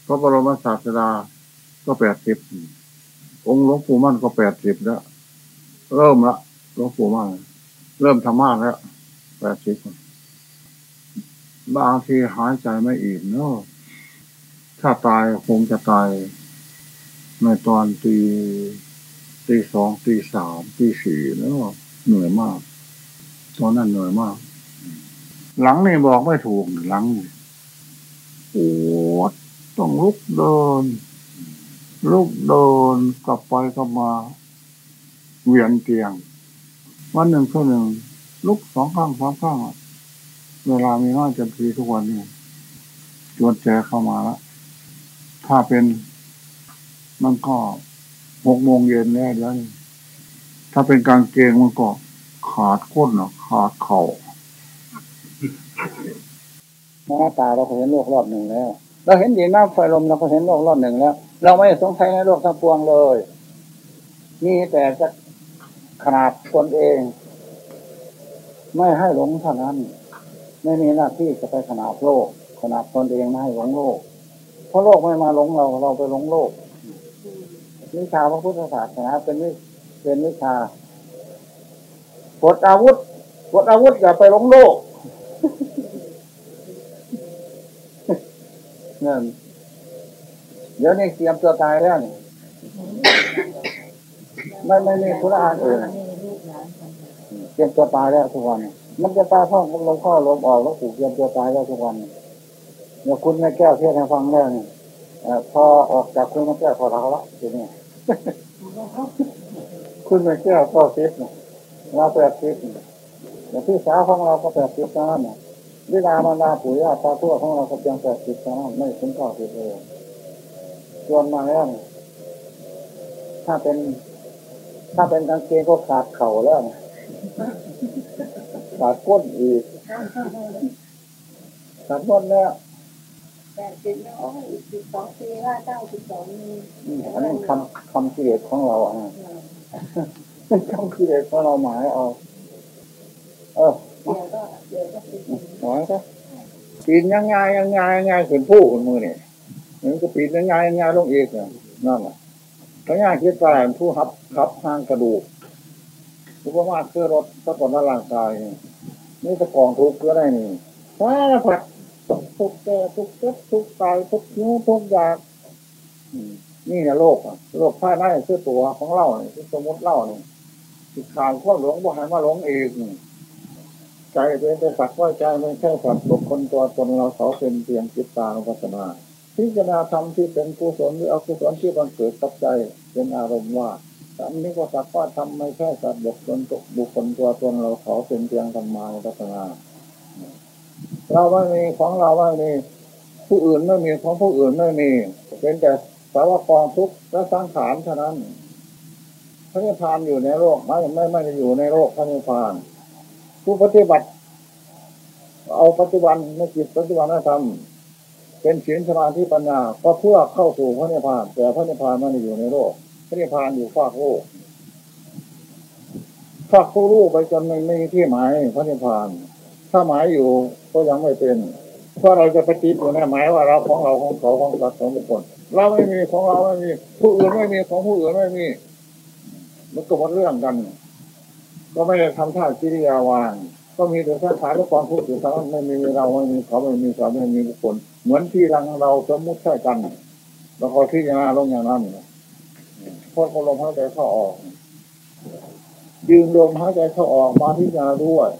พระบรมศาสดาก็แปดสิบองค์หลวงปู่มั่นก็แปดสิบแล้ว เริ่มละ หลวงปู่มั่นเริ่มทำมากแล้วแปดสิบบางทีหายใจไม่อิ่มเนาะถ้าตายคงจะตาย ในตอนตีตีสองตีสามตีสี่แล้วเหนื่อยมาก ตอนนั้นเหนื่อยมาก หลังนี่บอกไม่ถูกหลังปวดต้องลุกเดิน ลุกเดินกลับไปกลับมา เวียนเตียง วันหนึ่งชั่วหนึ่งลุกสองข้างสามข้างเวลามีน้อยจำทีทุกวันนี่จวนแจเข้ามาล้วถ้าเป็นมันก็หกโมงเย็นแน่แล้วถ้าเป็นกางเกงมันก็ขาดก้นหรอขาดเข่าหน้าตาเราเห็นโลกรอบหนึ่งแล้ว เราเห็นดินน้ำไฟลมเราก็เห็นโลกรอบหนึ่งแล้ว เราไม่สงสัยในโลกทั้งปวงเลย มีแต่จะ ขนาดตนเอง ไม่ให้หลงเท่านั้น ไม่มีหน้าที่จะไปขนาดโลก ขนาดตนเองไม่ให้หลงโลก เพราะโลกไม่มาหลงเราเราไปหลงโลกวิชาพระพุทธศาสนาเป็นวิเป็นวิชาปลดอาวุธปลดอาวุธอย่าไปหลงโลกนั่นเดี๋ยวนี้เตรียมตัวตายแล้วนี่ ไม่ไม่มีธุระอื่นเตรียมตัวตายแล้วทุกวัน มันจะตายพราะลมเข้าลมออกแล้วถูกเตรียมตัวตายแล้วทุกวันเดี๋ยวคุณแม่แก้วเทศให้ฟังแล้วนี่พอออกจากคุณแม่แก้วพอเราละทีนี้คุณแม่แก้วก็เทศนะเราแปดสิบแต่พี่สาวของเราก็แปดสิบนั่นวิลามานาปุ๋ยอาตาตัวของเราก็เพียงแปดสิบนั่นไม่ถึงเก้าสิบเลยรวมมาแล้วถ้าเป็น ถ้าเป็นกางเกงก็ขาดเข่าแล้วขาดก้นอีกขาดก้นแล้วแปดสิบแล้วอีกสิบสองปีว่าเก้าสิบสองนี่อันนั้นคำคำกิเลสของเราอะคำกิเลสของเราหมายเอา เออหมายก็ปีนยังไงยังไงยังไงขึ้นผู้คนมือเนี่ยมันก็ปีนยังไงยังไงลงเอกเนี่ยนั่นแหละ พระญาคิดว่าผู้หับขับห้างกระดูกอุปมาคือรถสะกดร่างกายนี่จะกองทุกข์ก็ได้นี่สารพัดทุกแก่ทุกเจ็บทุกตายทุกนิ้วทุกอยากนี่นะโลกอะโลกภายในคือตัวของเราเนี่ยสมมติเล่าเนี่ยติดขาดข้อหลงบ่หันมาหลงเองใจเป็นแต่สักว่าใจไม่ใช่สัตว์บุคคลตัวตนเราเขาเป็นเพียงจิตตาอุปสนา พิจารณาธรรมที่เป็นกุศลหรืออกุศลที่บังเกิดกับใจเป็นอารมณ์ว่าอันนี้ก็สักว่าทำไม่ใช่สัตว์บุคคลบุคคลตัวตนเราขาเป็นเพียงธรรมาอุปสนาเราไม่มีของเราไม่มีผู้อื่นไม่มีของผู้อื่นไม่มีเป็นแต่สาวกองทุกข์และสังขารเท่านั้นพระนิพพานอยู่ในโลกไม่ไม่ไม่ได้อยู่ในโลกพระนิพพาน ผู้ปฏิบัติ เอาปัจจุบันในจิตปัจจุบันธรรม เป็นศีลสมาธิปัญญาก็เพื่อเข้าสู่พระนิพพาน แต่พระนิพพานมันอยู่ในโลกพระนิพพานอยู่ฝากโลกฝากผู้รู้ไปจนไม่มีที่หมายพระนิพพาน ถ้าหมายอยู่ก็ยังไม่เป็นเพราะเราจะปฏิบัติอยู่ในหมายว่าเราของเราของเขาของสัตว์ของบุคคลเราไม่มีของเราไม่มีผู้อื่นไม่มีของผู้อื่นไม่มีมันก็หมดเรื่องกัน ก็ไม่ได้ทำท่ากิริยาวาง ก็มีแต่สังขารและความทุกข์อยู่ทั้งนั้นไม่มีเราไม่มีเขาไม่มีเราไม่มีบุคคล เหมือนที่รังเราสมมุติใช่กันเราคอยที่จะมาลงอย่างนั้นพอดลมหายใจเข้าออก ยืนลมหายใจเข้าออกมาที่จะด้วย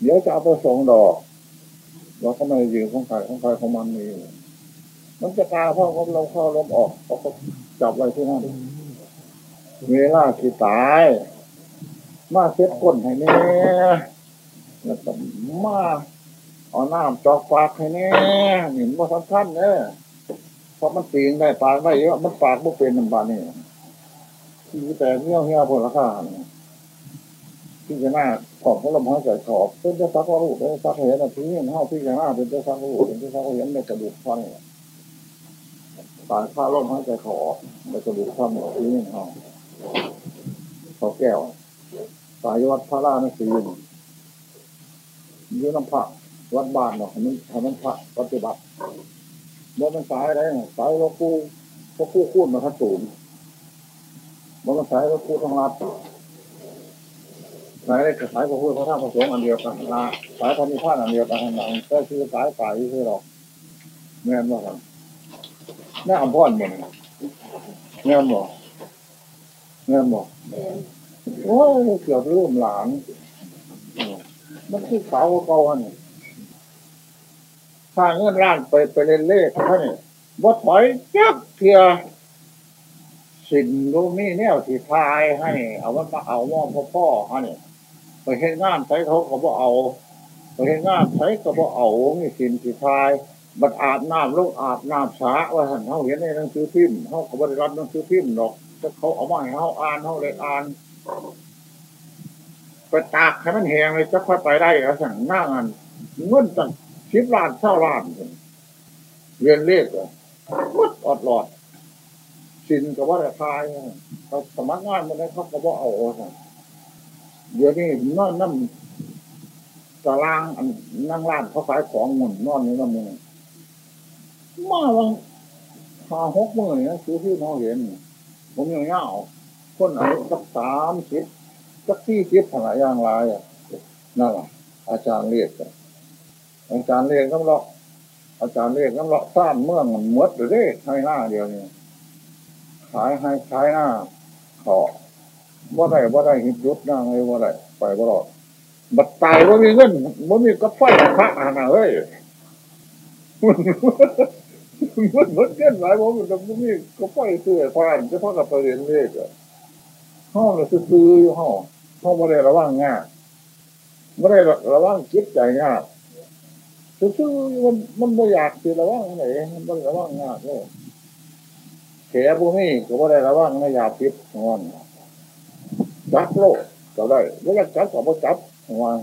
เดี๋ยวจะเอาไปส่งดอก เราก็ไม่ยืนของใครของใครของมันมีมันจะกาเพราะลมเข้าลมออกเขาก็จับไว้ที่นั่นเวลาที่ตาย มาเซ็ตก้นให้เนี่ยแล้วก็มา เอาน้ำจอกปากให้แน่หนิมันสำคัญเนี่ยเพราะมันตีงได้ปากได้เยอะมันปากบ่เป็นน้ำบานนี่ที่แต่เงี้ยวเงี้ยวผลราคาที่จะหน้าของพระลมหายใจขอบเป็นเจ้าสักว่ารูปเป็นสักเห็นทีนี้เท่าที่จะหน้าเป็นเจ้าสักรูปเป็นเจ้าสักเห็นในกระดูกฟันตายข้าลมหายใจขอบในกระดูกฟันทีนี้เท่าเขาแก้วสายวัดพระราชสียืนน้ำผัก วัดบ้านเนาะมันทำมันพระปฏิบัติเมื่อมันสายอะไรสายว่ากู้ว่ากู้คูดมาทัดสูงเมื่อมันสายว่ากู้ทองรับสายอะไรกับสายพระพุทธพระธรรมพระสงฆ์อันเดียวกันละสายธรรมิพานอันเดียวกันนั้นก็คือสายป่าที่คือหรอกแม่นว่าครับน่าอำพ่อนเหมือนแม่นบอกแม่นบอกโอ้ยเกือบลืมหลานมันคือเขาเก่าเนี่ย ถ้าเงินล้านไปไปเล่นเลขท่านนี่บ่ถอยจักเพียสินรูนี่เนี่ยสีทายให้ เอาว่ามาเอาม่อพ่อพ่อฮะเนี่ยไปเห็นงานใช้เขาก็บ่เอาไปเห็นงานใช้ก็บ่เอามีสินสีทายบัดอาบน้ำลูกอาบน้ำช้าว่าท่านเขาเห็นในหนังสือพิมพ์เขาก็บริรับหนังสือพิมพ์หรอกถ้าเขาเอามาให้เขาอ่านเขาเลยอ่านไปตากให้มันแห้งเลยจะค่อยไปได้เอาสั่งหน้างานเงินตั้ง สิบล้านเท่าล้านเรียนเลขเลยมัดอดหลอดสินกับว่าแต่ทายเขาสมัครงานมันได้เขาก็บอกเอาเดี๋ยวนี้นอนน้ำตารางอันนั่งร้านเขาขายของหมุนนอนนี่น้ำมือมาวังหาหกมือเนี่ยคือที่น้องเห็น ผมยังเงาคนอายุสักสามสิบสักที่สิบขนาดย่างไรอะนั่นแหละอาจารย์เรียก อาจารย์เรียกน้ำเลาะอาจารย์เรียกน้ำเลาะสร้างเมืองมันมดหรือเด้ให้หน้าเดียวนี่ขายให้ขายหน้าขอว่าได้ว่าได้หิบยุดหน้าไงว่าได้ไปว่าหรอกบัดตายว่ามีเงินว่ามีกระไฟพระอาณาเฮ้ยมันมันเงินหลายว่ามันจะมีกระไฟเสื่อพานจะพ่อกับประเด็นเลขอะห้องเราซื้ออยู่ห้องห้องไม่ได้ระวังง่ายไม่ได้ระวังคิดใจง่าย ซื้อมันมันไม่อยากสิระวังไหนมันระวังงายเลยแขพวกนี้ก็ไม่ได้ระวังไม่อยากคิดงอนจับโลกก็ได้แล้วจับก็ไม่จับงอน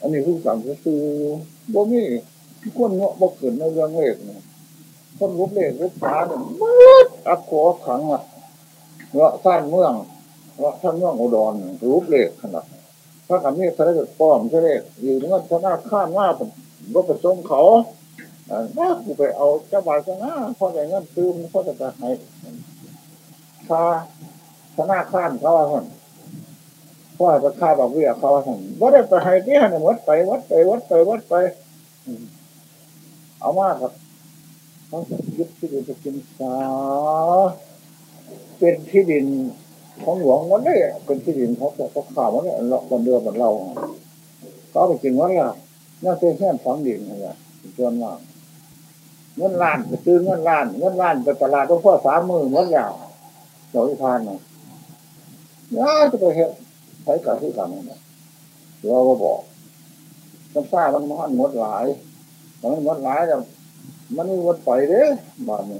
อันนี้คือสั่งซื้อพวกนี้คนเงาะบ่เกิดในเรื่องเลขเนี่ยคนรูปเลขรูปฟ้าเนี่ยมืดอักโขขังอะเงาะสร้างเมืองเงาะสร้างเมืองอุดรรูปเลขขนาดถ้าคำนี้ทะเลป้อมทะเลอยู่เงินธนาคารว่าผม รถไปส่งเขาน่ากูไปเอาเจ้าบ่าวจะน้าพอได้เงินซื้อมันก็จะให้ค่าธนาคารเขาว่าคนพ่อจะค่าดอกเบี้ยเขาว่าคนว่าได้ไปให้ที่หันวัดไปวัดไปวัดไปวัดไป เอามากครับเขาจะยึดที่ดินจะกินสาเป็นที่ดินของหลวงวันนี้เป็นที่ดินเขาเขาข่าววันนี้เราคนเดือเหมือนเราเขาไปกินวันละ น่าจะแค่สองดินอะไรจนมากเงินล้านไปซื้อเงินล้านเงินล้านไปตลาดต้องพ่อสามมือเงินยาวเดี๋ยที่ทานนะน่าจะไปเห็นใช้กับที่ทำนะเราก็บอกน้ำซ่ามันมันหมดหลายมันหมดหลายแต่มันไม่หมดไปเด้บ้านนี้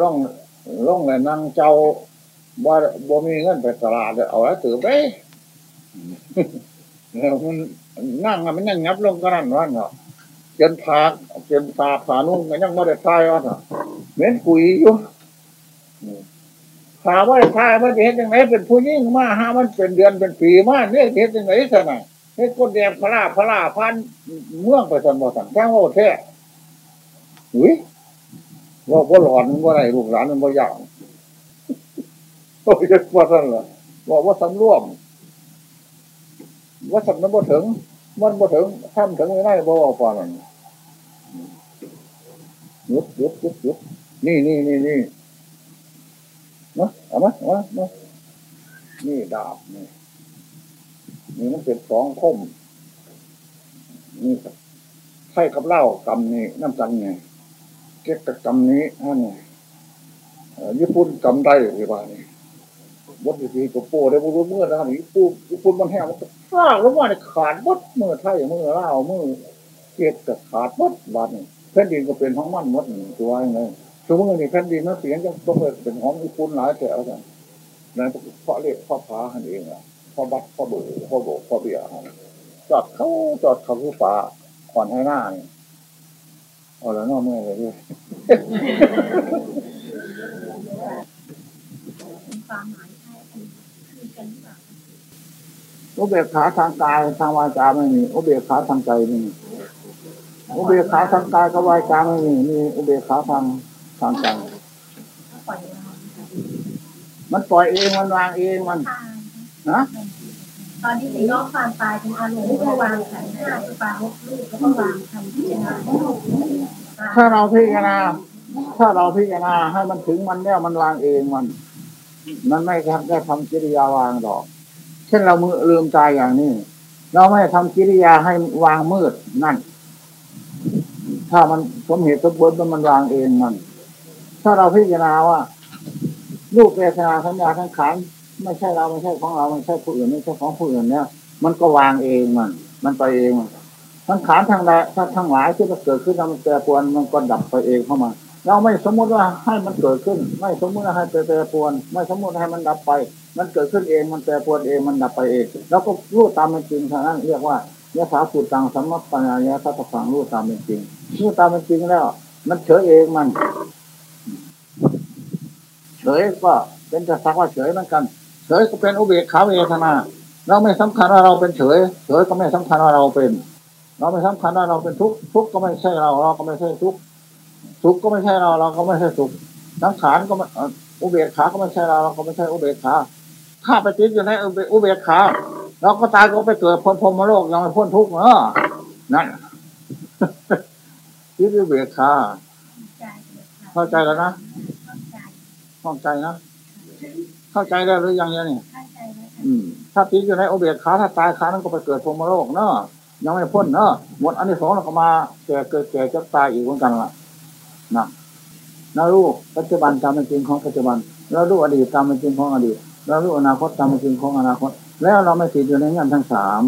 ร่องร่องเลยนั่งเจ้าบ่บ่มีเงินไปตลาดเอาแล้วถือไปแล้วมัน นั่งมันยังงับลงกระนั้นว่าเนาะจนพาจนตาผานุ่งก็ยังไม่ได้ทายว่าเนาะเหม็นกุยอยู่ถามว่าทายว่าเห็นยังไงเป็นผู้ยิ่งมาฮะมันเป็นเดือนเป็นปีมาเนี่ยเห็นยังไงสนะเห็นคนแดงพระลาพระลาพันเมืองไปสันบ่สันแค่ว่าแท้อุ้ยว่าว่าหลอนว่าไรลูกหลานมันว่าอย่างโอ้ยว่าสันเหรอว่าว่าสำรวม ว่าสำนั้นบ่ถึงมันบ่ถึงทำถึงไม่ได้บ่ว่าฟันยุบยุบยุบยุบนี่นี่นี่นี่เนะเอามาเอามานี่ดาบนี่นี่มันเป็นสองคมนี่ไข่กับเหล้ากำนี่น้ำกันไงเก็บกับกำนี้อันนี้ญี่ปุ่นกำได้หรือเปล่านี่ วัดดีๆกับปูได้บุรุษเมื่อนะนี่ปูญี่ปุ่นมันแห้งมันก็ฟาดแล้วว่าเนี่ยขาดบดเมื่อไทยเมื่อเล่าเมื่อเก็บกับขาดบดบาดนี่แผ่นดินก็เป็นของมันมดตัวไงสมมติว่านี่แผ่นดินมันเสียงจะต้องเป็นของญี่ปุ่นหลายแต่แล้วกันนั่นเพราะเรียกพ่อพาหันเองอะพ่อบัดพ่อเบื่อพ่อโบกพ่อเบียร์จอดเขาจอดเขาคือป่าขอนให้หน้าเนี่ยเอาแล้วนอกเมื่อเลยด้วย อุเบกขาทางกายทางวาจาไม่มีอุเบกขาทางใจไม่มีอุเบกขาทางกายกับวาจาไม่มีมีอุเบกขาทางทางใจมันปล่อยเองมันวางเองมันนะตอนที่ในรอบความตายเป็นอารมณ์ก็วางขันห้าปาลูกแล้วก็วางทำพิจารณาถ้าเราพิจารณาถ้าเราพิจารณาให้มันถึงมันเนี่ยมันวางเองมัน มันไม่ทำได้ทำกิริยาวางดอกเช่นเรามือลืมตายอย่างนี้ เราไม่ทำกิริยาให้วางมืดนั่น ถ้ามันสมเหตุสมผลมันวางเองมัน ถ้าเราพิจารณาว่ารูปเวทนาสัญญาทั้งขันไม่ใช่เราไม่ใช่ของเราไม่ใช่ผู้อื่นไม่ใช่ของผู้อื่นเนี่ย มันก็วางเองมัน มันไปเองทั้งขานทั้งใดทั้งหลายที่มันเกิดขึ้นมันแปรปรวนมันก็ดับไปเองเข้ามา เราไม่สมมติว่าให้มันเกิดขึ้น ไม่สมมติว่าให้แปรปรวน ไม่สมมติให้มันดับไป มันเกิดขึ้นเองมันแปรปรวนเองมันดับไปเอง แล้วก็รู้ตามเป็นจริงเท่านั้นเรียกว่ายะสาสุตังสัมมัปัญญายะสัตฟังรู้ตามเป็นจริงรู้ตามเป็นจริงแล้ว มันเฉยเองมันเฉยก็เป็นจะสักว่าเฉยเหมือนกัน เฉยก็เป็นอุเบกขาเวทนา เราไม่สำคัญว่าเราเป็นเฉย เฉยก็ไม่สำคัญว่าเราเป็น เราไม่สำคัญว่าเราเป็นทุกข์ทุกข์ก็ไม่ใช่เรา เราก็ไม่ใช่ทุกข์ทุกข์ก็ไม่ใช่เรา เราก็ไม่ใช่ทุกข์สังขารก็ไม่อุเบกขาก็ไม่ใช่เราเราก็ไม่ใช่อุเบกขา ถ้าไปติดอยู่ในอุเบกขาเราก็ตายก็ไปเกิดพ้นพรมโลกยังไม่พ้นทุกข์เนอะนั่นติดอุเบกขาเข้าใจแล้วนะเข้าใจนะ เข้าใจได้หรือยังเนี่ยอืมถ้าติดอยู่ในโอเบียขาถ้าตายขานั้นก็ไปเกิดพรมโลกเนาะยังไม่พ้นเนาะหมดอันนี้สองเราก็มาแก่เกิดแก่จะตายอีกเหมือนกันล่ะนะเรารู้ปัจจุบันตามเป็นจริงของปัจจุบันเรารู้อดีตตามเป็นจริงของอดีต เรารู้อนาคตตามเป็นจริงของอนาคต แล้วเราไม่ติดอยู่ในงานทั้งสาม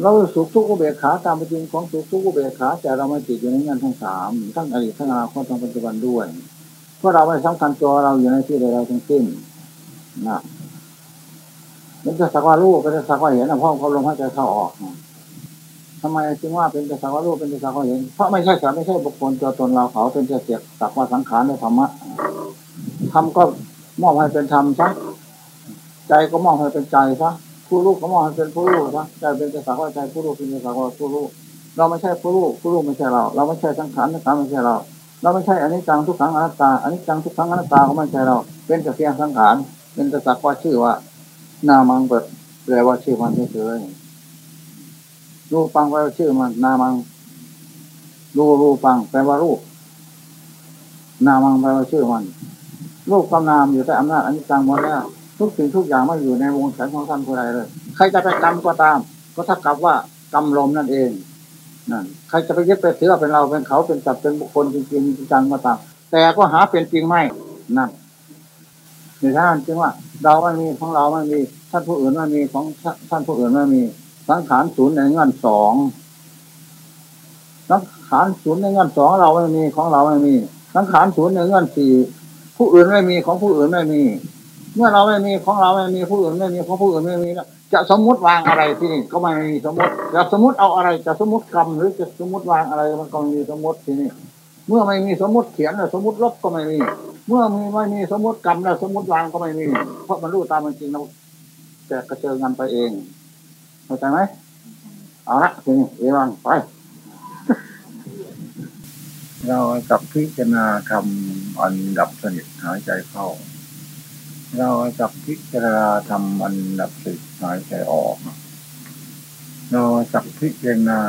เราสุขทุกข์อุเบกขาตามเป็นจริงของสุขทุกข์อุเบกขาแต่เราไม่ติดอยู่ในงานทั้งสามทั้งอดีตทั้งอนาคตทั้งปัจจุบันด้วยเพราะเราไม่สำคัญตัวเราอยู่ในที่ใดเราทั้งสิ้นนะมันจะสักว่ารู้เป็นสักว่าเห็นนะพ่อเขาลงให้ใจเข้าออกทำไมจึงว่าเป็นแต่สักว่ารู้เป็นแต่สักว่าเห็นเพราะไม่ใช่สัตว์ไม่ใช่บุคคลตัวตนเราเขาเป็นแต่เสียสักว่าสังขารในธรรมะทำก็ มอบให้เป็นธรรมซะใจก็มอบให้เป็นใจซะผู้รู้ก็มอบให้เป็นผู้รู้ซะใจเป็นแต่สักว่าใจผู้รู้เป็นแต่สักว่าผู้รู้เราไม่ใช่ผู้รู้ผู้รู้ไม่ใช่เรา เราไม่ใช่สังขารสังขารไม่ใช่เรา เราไม่ใช่อันนี้จังทุกครั้งอนัตตาอันนี้จังทุกครั้งอนัตตาก็ไม่ใช่เรา เป็นแต่เพียงสังขารเป็นแต่สักว่าชื่อว่านามังเปิดแปลว่าชื่อมันเฉยรูปังแปลว่าชื่อมันนามังรูรูปังแปลว่ารูปนามังแปลว่าชื่อมัน รูปกับนามอยู่ใต้อำนาจอันนี้จังหมดแล้วทุกสิ่งทุกอย่างไม่อยู่ในวงแสนของท่านผู้ใดเลย ใครจะไปกรรมก็ตาม ก็ถ้ากับว่ากรรมลมนั่นเองนั่นใครจะไปยึดไปถือว่าเป็นเราเป็นเขาเป็นจับเป็นบุคคลจริงจริงจังมาตาม แต่ก็หาเป็นจริงไม่นั่นในท่านจึงว่า เราไม่มีของเราไม่มีท่านผู้อื่นไม่มีของท่านผู้อื่นไม่มีสังขารศูนย์ในเงื่อนสองสังขขารศูนย์ในเงื่อนสองเราไม่มีของเราไม่มีสังขารศูนย์ในเงื่อนสี่ ผู้อื่นไม่มีของผู้อื่นไม่มี เมื่อเราไม่มีของเราไม่มีผู้อื่นไม่มีของผู้อื่นไม่มีแล้วจะสมมุติวางอะไรที่นี่ก็ไม่มีสมมติจะสมมติเอาอะไรจะสมมติกรรมหรือจะสมมติวางอะไรมันก็ไม่มีสมมติที่นี่เมื่อไม่มีสมมติเขียนแล้วสมมติลบก็ไม่มี เมื่อมีไม่มีสมมติกรรมแล้วสมมติวางก็ไม่มี เพราะมันรู้ตามมันจริงเราแต่กระเจิงกันไปเองเข้าใจไหมเอาละทีนี้เอวังไป เรากับพิจารณาทำ อันดับสนิทหายใจเข้า เรากับพิจารณาทำอันดับสนิทหายใจออก เราจับพิจารณา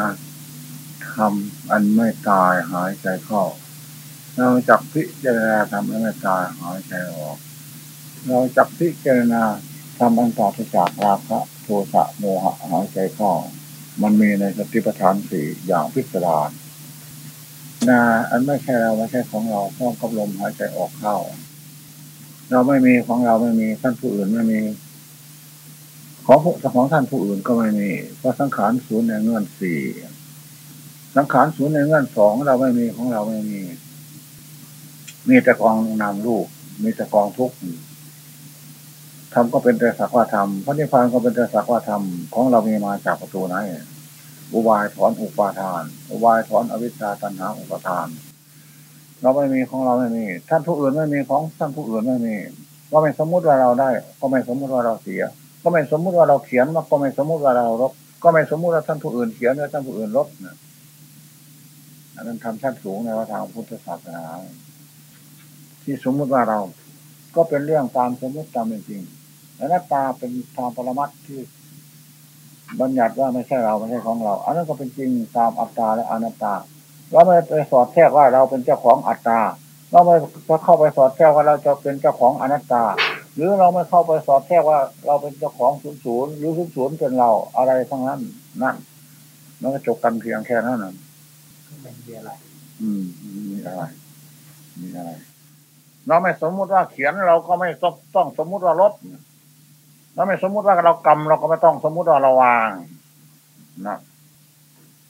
ทำอันไม่ตายหายใจเข้า เราจับพิจารณาทำอันไม่ตายหายใจออก เราจับพิจารณาทำอันปราศจากราคะโทสะโมหะหายใจเข้า มันมีในสติปัฏฐานสี่อย่างพิสดาร นาอันไม่ใช่เราไม่ใช่ของเราต้องกับลมหายใจออกเข้า เราไม่มีของเราไม่มีท่านผู้อื่นไม่มี ของของท่านผู้อื่นก็ไม่มีเพราะสังขารศูนย์ในเงื่อนสี่สังขารศูนย์ในเงื่อนสองเราไม่มีของเราไม่มี มีแต่กองนามลูกมีแต่กองทุกข์ทำก็เป็นแต่สักว่าธรรมพระนิพพานก็เป็นแต่สักว่าธรรมของเรามีมาจากประตูไหน อุบายถอนอุปาทาน อุบายถอนอวิชชาตัณหาอุปาทาน เราไม่มีของเราไม่มี ท่านผู้อื่นไม่มีของท่านผู้อื่นไม่มีก็ไม่สมมุติว่าเราได้ ก็ไม่สมมุติว่าเราเสีย ก็ไม่สมมุติว่าเราเขียนมาก็ไม่สมมุติว่าเราลบก็ไม่สมมุติว่าท่านผู้อื่นเขียนหรือท่านผู้อื่นลบนะอันนั้นทำชั้นสูงในวทางพุทธศาสนาที่สมมุติว่าเรา ก็เป็นเรื่องตามสมมติตามเป็นจริงอนัตตาเป็นทางปรมัตที่ บัญญัติว่าไม่ใช่เราไม่ใช่ของเรา อันนั้นก็เป็นจริงตามอัตตาและอนัตตาเราไม่ไปสอดแทรกว่าเราเป็นเจ้าของอัตตาเราไม่เข้าไปสอดแทรกว่าเราจะเป็นเจ้าของอนัตตา หรือเราไม่เข้าไปสอดแทรกว่าเราเป็นเจ้าของศูนย์ศูนย์หรือศูนย์ศูนย์เป็นเราอะไรทั้งนั้นนั่นมันก็จบกันเพียงแค่นั้นนะมีอะไร อืมมีอะไรมีอะไร เราไม่สมมุติว่าเขียนเราก็ไม่ต้องสมมุติว่าลบ เราไม่สมมุติว่าเรากรรมเราก็ไม่ต้องสมมุติว่าเราวางนะ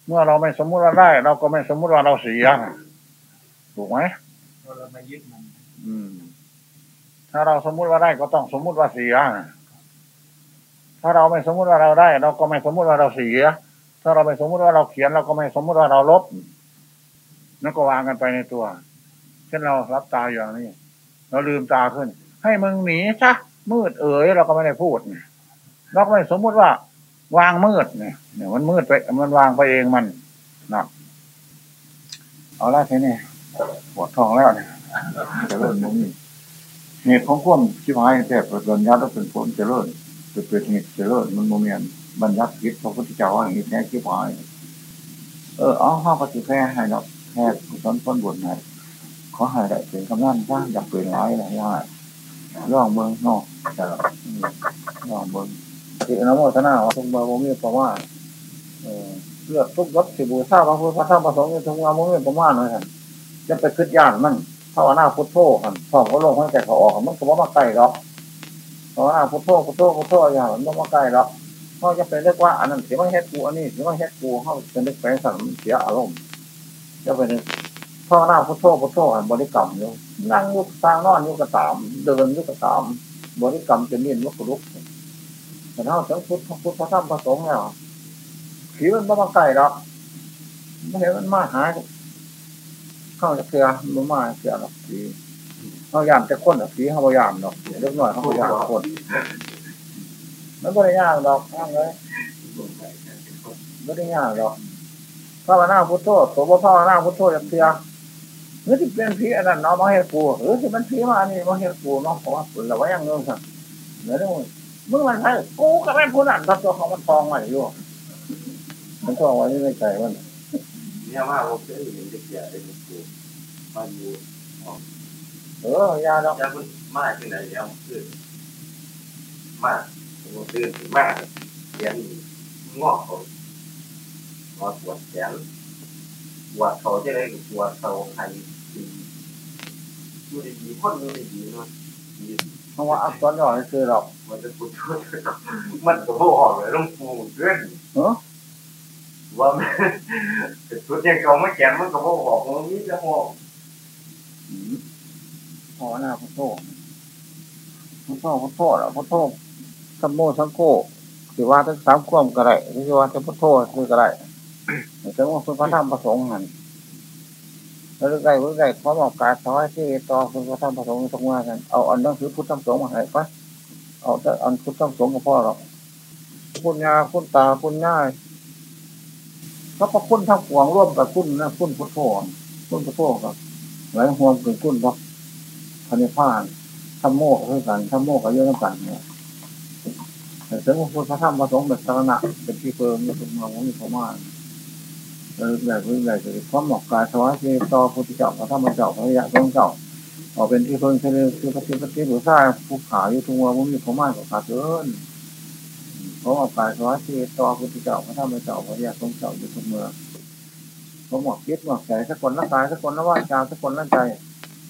เมื่อเราไม่สมมุติว่าได้ เราก็ไม่สมมุติว่าเราเสียถูกไหมเราไม่ยึดมันอืมถ้าเราสมมุติว่าได้ก็ต้องสมมุติว่าเสียถ้าเราไม่สมมุติว่าเราได้ เราก็ไม่สมมุติว่าเราเสีย ถ้าเราไม่สมมุติว่าเราเขียน เราก็ไม่สมมุติว่าเราลบนั่นก็วางกันไปในตัว เช่นเรารับตาอย่างนี้ เราลืมตาขึ้น ให้มึงหนีซะ มืดเอ๋ยเราก็ไม่ได้พูดเราก็ไม่สมมุติว่า วางมืดเนี่ยเนี่ยมันมืดไปมันวางไปเองมันนะเอาละทีนี้ปวดท้องแล้วเนี่ยจะเริ่มมุ้เหตุของควมชิบหายแต่ประเด็นยัดต้องเป็นผลจะเริ่มจะเป็นเหตุจะเริ่มมันโมเมนบรรยัติคิดพระพุทธเจ้าว่าอย่างนี้แท้ชิบหายเออเอาข้าวปฏิแพ้ให้เราแพ้ตอนต้นบทไหนขอให้ได้เป็นกำนันว่าอยากเป็นร้ายอะไรได้ ร่องเมืองนอกแต่ร่องเมืองที่นโมทนาว่าทุกบาโมมีประมาณเลือกทุกรถสิบูชาพระพุทธพระธรรมพระสงฆ์ทุกบาโมมีประมาณเลยครับจะไปขึ้นย่านมันภาวนาพุทโธกันท้องก็ลงข้างใจเขาออกมันก็บ่มาใกล้หรอกภาวนาพุทโธพุทโธพุทโธอย่างมันบ่มาใกล้หรอกเขาจะเป็นเรียกว่าอันนั้นเสียว่าเฮ็ดกูอันนี้เสียว่าเฮ็ดกูเขาเป็นเรียกแฝงสั่งเสียอารมณ์จะเป็น ภาวนาพุทโธพุทโธบริกรรมอยู่นั่งยุกสร้างนอนยุกกระตาม เดินยุกกระตาม บริกรรมจะเนียนวัครุกแต่ถ้าสังพุทธพุทธพระธรรมพระสงฆ์เนี่ยผีมันบ้าไก่หรอกไม่เห็นมันมาหายเข้าจะเกลือมันมาเกลือหรอกผีเขายามจะค้นหรอกผีเขาพยายามหรอกเล็กน้อยเขาพยายามค้นมันไม่ได้ยากหรอกยางเลยไม่ได้ยากหรอกพระวนาพุทโธตัวพระวนาพุทโธจะเกลือ หรือที่เป็นผีอันนั้นเนาะมาให้กูหรือที่มันผีมาอันนี้มาให้กูเนาะเพราะว่าเราไว้ยังเงินสั่งเดี๋ยวนี้มึงมันใช่กูก็เป็นผู้นั้นทับตัวของมันทองใหม่อยู่มันทองไว้ไม่ใจมันเนี่ยว่าผมจะเห็นเด็กใหญ่เป็นกูมาอยู่เออยาดอกจะคุณมาที่ไหนแล้วคือมาผมตื่นมาเสียงงอกเขางอปวดแขนปวดเขาจะได้ปวดเขาใคร ดีดูดีๆคนดูดีๆเนาะดีเพราะว่าอักษรย่อนี่คือเรามันจะปวดช่วยมันก็บอกเลยต้องปูเพื่อนเออว่าสุดยังเขาไม่แข็งมันก็บอกบอกมันมีจะห้องพอหน้าพุทโธพุทโธพุทโธแล้วพุทโธสัมโมสังโฆสิว่าทั้งสามความก็ได้สิว่าทั้งพุทโธคือก็ได้ถึงว่าคุณพระธรรมประสงค์หัน แล้วเรื่องใดเรื่องใดพร้อมออการถอยที่ต่อคุณพระธรรมประสงค์ตรงว่ากันเอาอันนั้นคือพุทธธรรมสงฆ์มาให้ปะเอาแต่อันพุทธธรรมสงฆ์ก็พอหรอกคุณยาคุณตาคุณย่ายก็พระคุณทั้งปวงร่วมกับคุณนะคุณพุทโธคุณพุทโธครับหลายห่วงเป็นคุณพระพระนิพพานทำโมกคือกันทำโมกกับเยอะน้ำกันเนี่ยถึงว่าคุณพระธรรมประสงค์เป็นสารณะเป็นที่เพิ่มในคุณมาของมีพม่า เออแบบนี้แบบนี้ความหมอกกายสวายที่ต่อพุทธเจ้าพระธรรมเจ้าพระยะทรงเจ้าออกเป็นที่เพิ่งเฉลี่ยคือปฏิปฏิหรือสร้างผู้ขาอยู่ทุกวันมีพม่าของขาดเกินความหมอกกายสวายที่ต่อพุทธเจ้าพระธรรมเจ้าพระยะทรงเจ้าอยู่ทุกเมื่อความหมอกคิดหมอกใจสักคนละกายสักคนละว่าจาสักคนละใจ